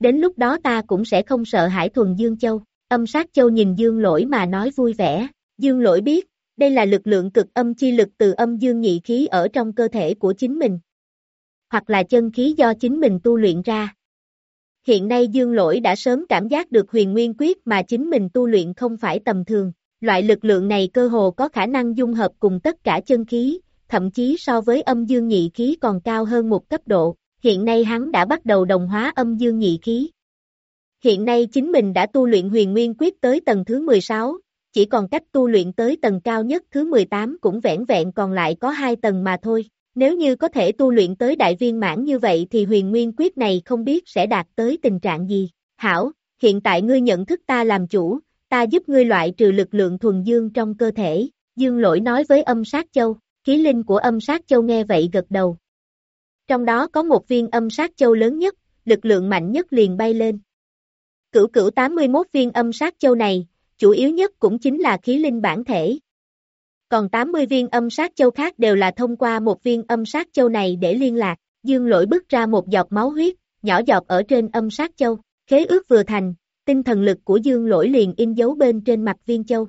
Đến lúc đó ta cũng sẽ không sợ hãi thuần Dương Châu. Âm sát châu nhìn Dương lỗi mà nói vui vẻ. Dương lỗi biết, đây là lực lượng cực âm chi lực từ âm dương nhị khí ở trong cơ thể của chính mình. Hoặc là chân khí do chính mình tu luyện ra. Hiện nay dương lỗi đã sớm cảm giác được huyền nguyên quyết mà chính mình tu luyện không phải tầm thường. Loại lực lượng này cơ hồ có khả năng dung hợp cùng tất cả chân khí, thậm chí so với âm dương nhị khí còn cao hơn một cấp độ. Hiện nay hắn đã bắt đầu đồng hóa âm dương nhị khí. Hiện nay chính mình đã tu luyện huyền nguyên quyết tới tầng thứ 16, chỉ còn cách tu luyện tới tầng cao nhất thứ 18 cũng vẹn vẹn còn lại có hai tầng mà thôi. Nếu như có thể tu luyện tới đại viên mãn như vậy thì huyền nguyên quyết này không biết sẽ đạt tới tình trạng gì. Hảo, hiện tại ngươi nhận thức ta làm chủ, ta giúp ngươi loại trừ lực lượng thuần dương trong cơ thể. Dương lỗi nói với âm sát châu, khí linh của âm sát châu nghe vậy gật đầu. Trong đó có một viên âm sát châu lớn nhất, lực lượng mạnh nhất liền bay lên. Cửu cửu 81 viên âm sát châu này, chủ yếu nhất cũng chính là khí linh bản thể. Còn 80 viên âm sát châu khác đều là thông qua một viên âm sát châu này để liên lạc, dương lỗi bước ra một giọt máu huyết, nhỏ giọt ở trên âm sát châu, khế ước vừa thành, tinh thần lực của dương lỗi liền in dấu bên trên mặt viên châu.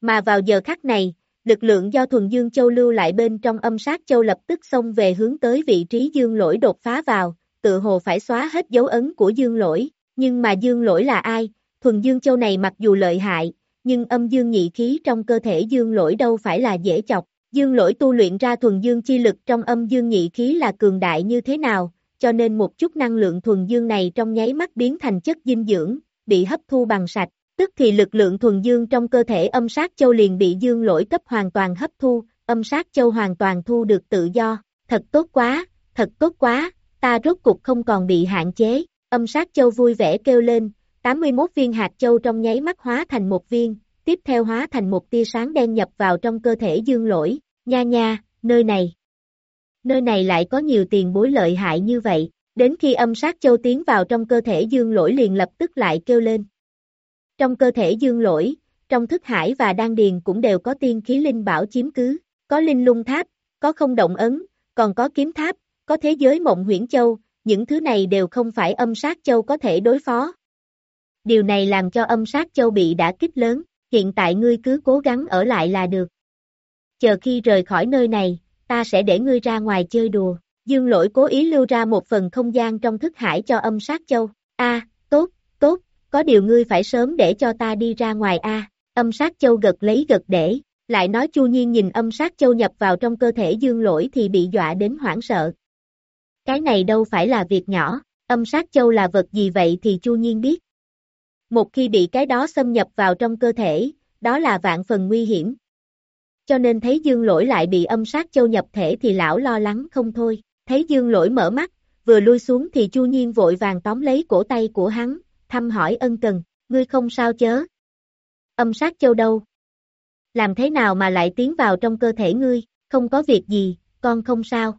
Mà vào giờ khắc này, lực lượng do thuần dương châu lưu lại bên trong âm sát châu lập tức xông về hướng tới vị trí dương lỗi đột phá vào, tự hồ phải xóa hết dấu ấn của dương lỗi, nhưng mà dương lỗi là ai, thuần dương châu này mặc dù lợi hại, nhưng âm dương nhị khí trong cơ thể dương lỗi đâu phải là dễ chọc, dương lỗi tu luyện ra thuần dương chi lực trong âm dương nhị khí là cường đại như thế nào, cho nên một chút năng lượng thuần dương này trong nháy mắt biến thành chất dinh dưỡng, bị hấp thu bằng sạch, tức thì lực lượng thuần dương trong cơ thể âm sát châu liền bị dương lỗi cấp hoàn toàn hấp thu, âm sát châu hoàn toàn thu được tự do, thật tốt quá, thật tốt quá, ta rốt cục không còn bị hạn chế, âm sát châu vui vẻ kêu lên, 81 viên hạt châu trong nháy mắt hóa thành một viên, tiếp theo hóa thành một tia sáng đen nhập vào trong cơ thể dương lỗi, nha nha, nơi này. Nơi này lại có nhiều tiền bối lợi hại như vậy, đến khi âm sát châu tiến vào trong cơ thể dương lỗi liền lập tức lại kêu lên. Trong cơ thể dương lỗi, trong thức hải và đan điền cũng đều có tiên khí linh bảo chiếm cứ, có linh lung tháp, có không động ấn, còn có kiếm tháp, có thế giới mộng huyễn châu, những thứ này đều không phải âm sát châu có thể đối phó. Điều này làm cho âm sát châu bị đã kích lớn, hiện tại ngươi cứ cố gắng ở lại là được. Chờ khi rời khỏi nơi này, ta sẽ để ngươi ra ngoài chơi đùa. Dương lỗi cố ý lưu ra một phần không gian trong thức hải cho âm sát châu. A, tốt, tốt, có điều ngươi phải sớm để cho ta đi ra ngoài A. Âm sát châu gật lấy gật để, lại nói chu nhiên nhìn âm sát châu nhập vào trong cơ thể dương lỗi thì bị dọa đến hoảng sợ. Cái này đâu phải là việc nhỏ, âm sát châu là vật gì vậy thì chu nhiên biết. Một khi bị cái đó xâm nhập vào trong cơ thể, đó là vạn phần nguy hiểm. Cho nên thấy dương lỗi lại bị âm sát châu nhập thể thì lão lo lắng không thôi, thấy dương lỗi mở mắt, vừa lui xuống thì chu nhiên vội vàng tóm lấy cổ tay của hắn, thăm hỏi ân cần, ngươi không sao chớ. Âm sát châu đâu? Làm thế nào mà lại tiến vào trong cơ thể ngươi, không có việc gì, con không sao.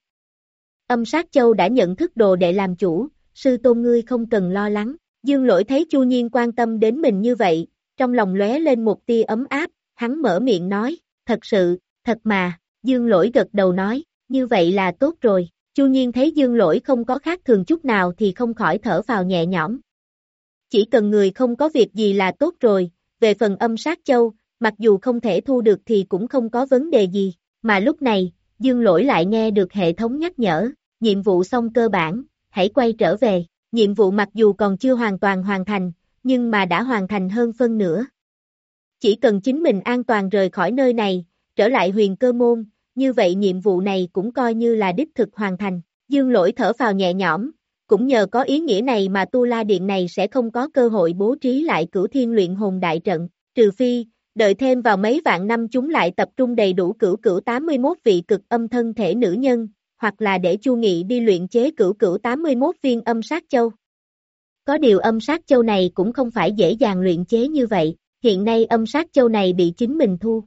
Âm sát châu đã nhận thức đồ để làm chủ, sư tôn ngươi không cần lo lắng. Dương lỗi thấy Chu Nhiên quan tâm đến mình như vậy, trong lòng lóe lên một tia ấm áp, hắn mở miệng nói, thật sự, thật mà, Dương lỗi gật đầu nói, như vậy là tốt rồi. Chu Nhiên thấy Dương lỗi không có khác thường chút nào thì không khỏi thở vào nhẹ nhõm. Chỉ cần người không có việc gì là tốt rồi, về phần âm sát châu, mặc dù không thể thu được thì cũng không có vấn đề gì, mà lúc này, Dương lỗi lại nghe được hệ thống nhắc nhở, nhiệm vụ xong cơ bản, hãy quay trở về, nhiệm vụ mặc dù còn chưa hoàn toàn hoàn thành, nhưng mà đã hoàn thành hơn phân nửa. Chỉ cần chính mình an toàn rời khỏi nơi này, trở lại huyền cơ môn, như vậy nhiệm vụ này cũng coi như là đích thực hoàn thành. Dương lỗi thở vào nhẹ nhõm, cũng nhờ có ý nghĩa này mà Tu La Điện này sẽ không có cơ hội bố trí lại cửu thiên luyện hồn đại trận, trừ phi, đợi thêm vào mấy vạn năm chúng lại tập trung đầy đủ cửu cửu 81 vị cực âm thân thể nữ nhân, hoặc là để Chu Nghị đi luyện chế cửu cửu 81 viên âm sát châu. Có điều âm sát châu này cũng không phải dễ dàng luyện chế như vậy, hiện nay âm sát châu này bị chính mình thu.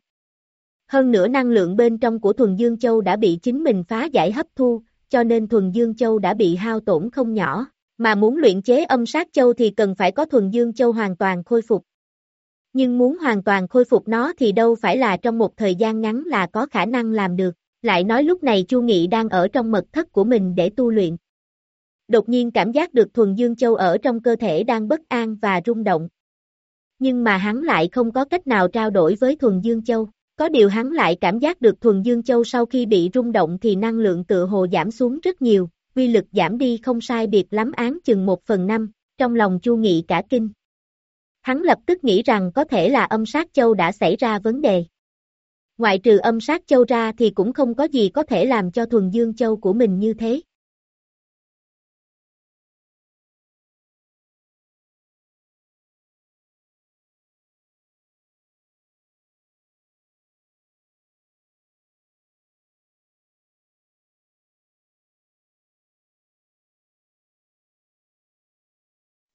Hơn nữa năng lượng bên trong của thuần dương châu đã bị chính mình phá giải hấp thu, cho nên thuần dương châu đã bị hao tổn không nhỏ, mà muốn luyện chế âm sát châu thì cần phải có thuần dương châu hoàn toàn khôi phục. Nhưng muốn hoàn toàn khôi phục nó thì đâu phải là trong một thời gian ngắn là có khả năng làm được, lại nói lúc này Chu Nghị đang ở trong mật thất của mình để tu luyện. Đột nhiên cảm giác được thuần dương châu ở trong cơ thể đang bất an và rung động. Nhưng mà hắn lại không có cách nào trao đổi với thuần dương châu. Có điều hắn lại cảm giác được thuần dương châu sau khi bị rung động thì năng lượng tự hồ giảm xuống rất nhiều, quy lực giảm đi không sai biệt lắm án chừng một phần năm, trong lòng Chu Nghị cả kinh. Hắn lập tức nghĩ rằng có thể là âm sát châu đã xảy ra vấn đề. Ngoại trừ âm sát châu ra thì cũng không có gì có thể làm cho thuần dương châu của mình như thế.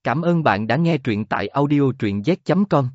Cảm ơn bạn đã nghe truyện tại audiotruyenz.com.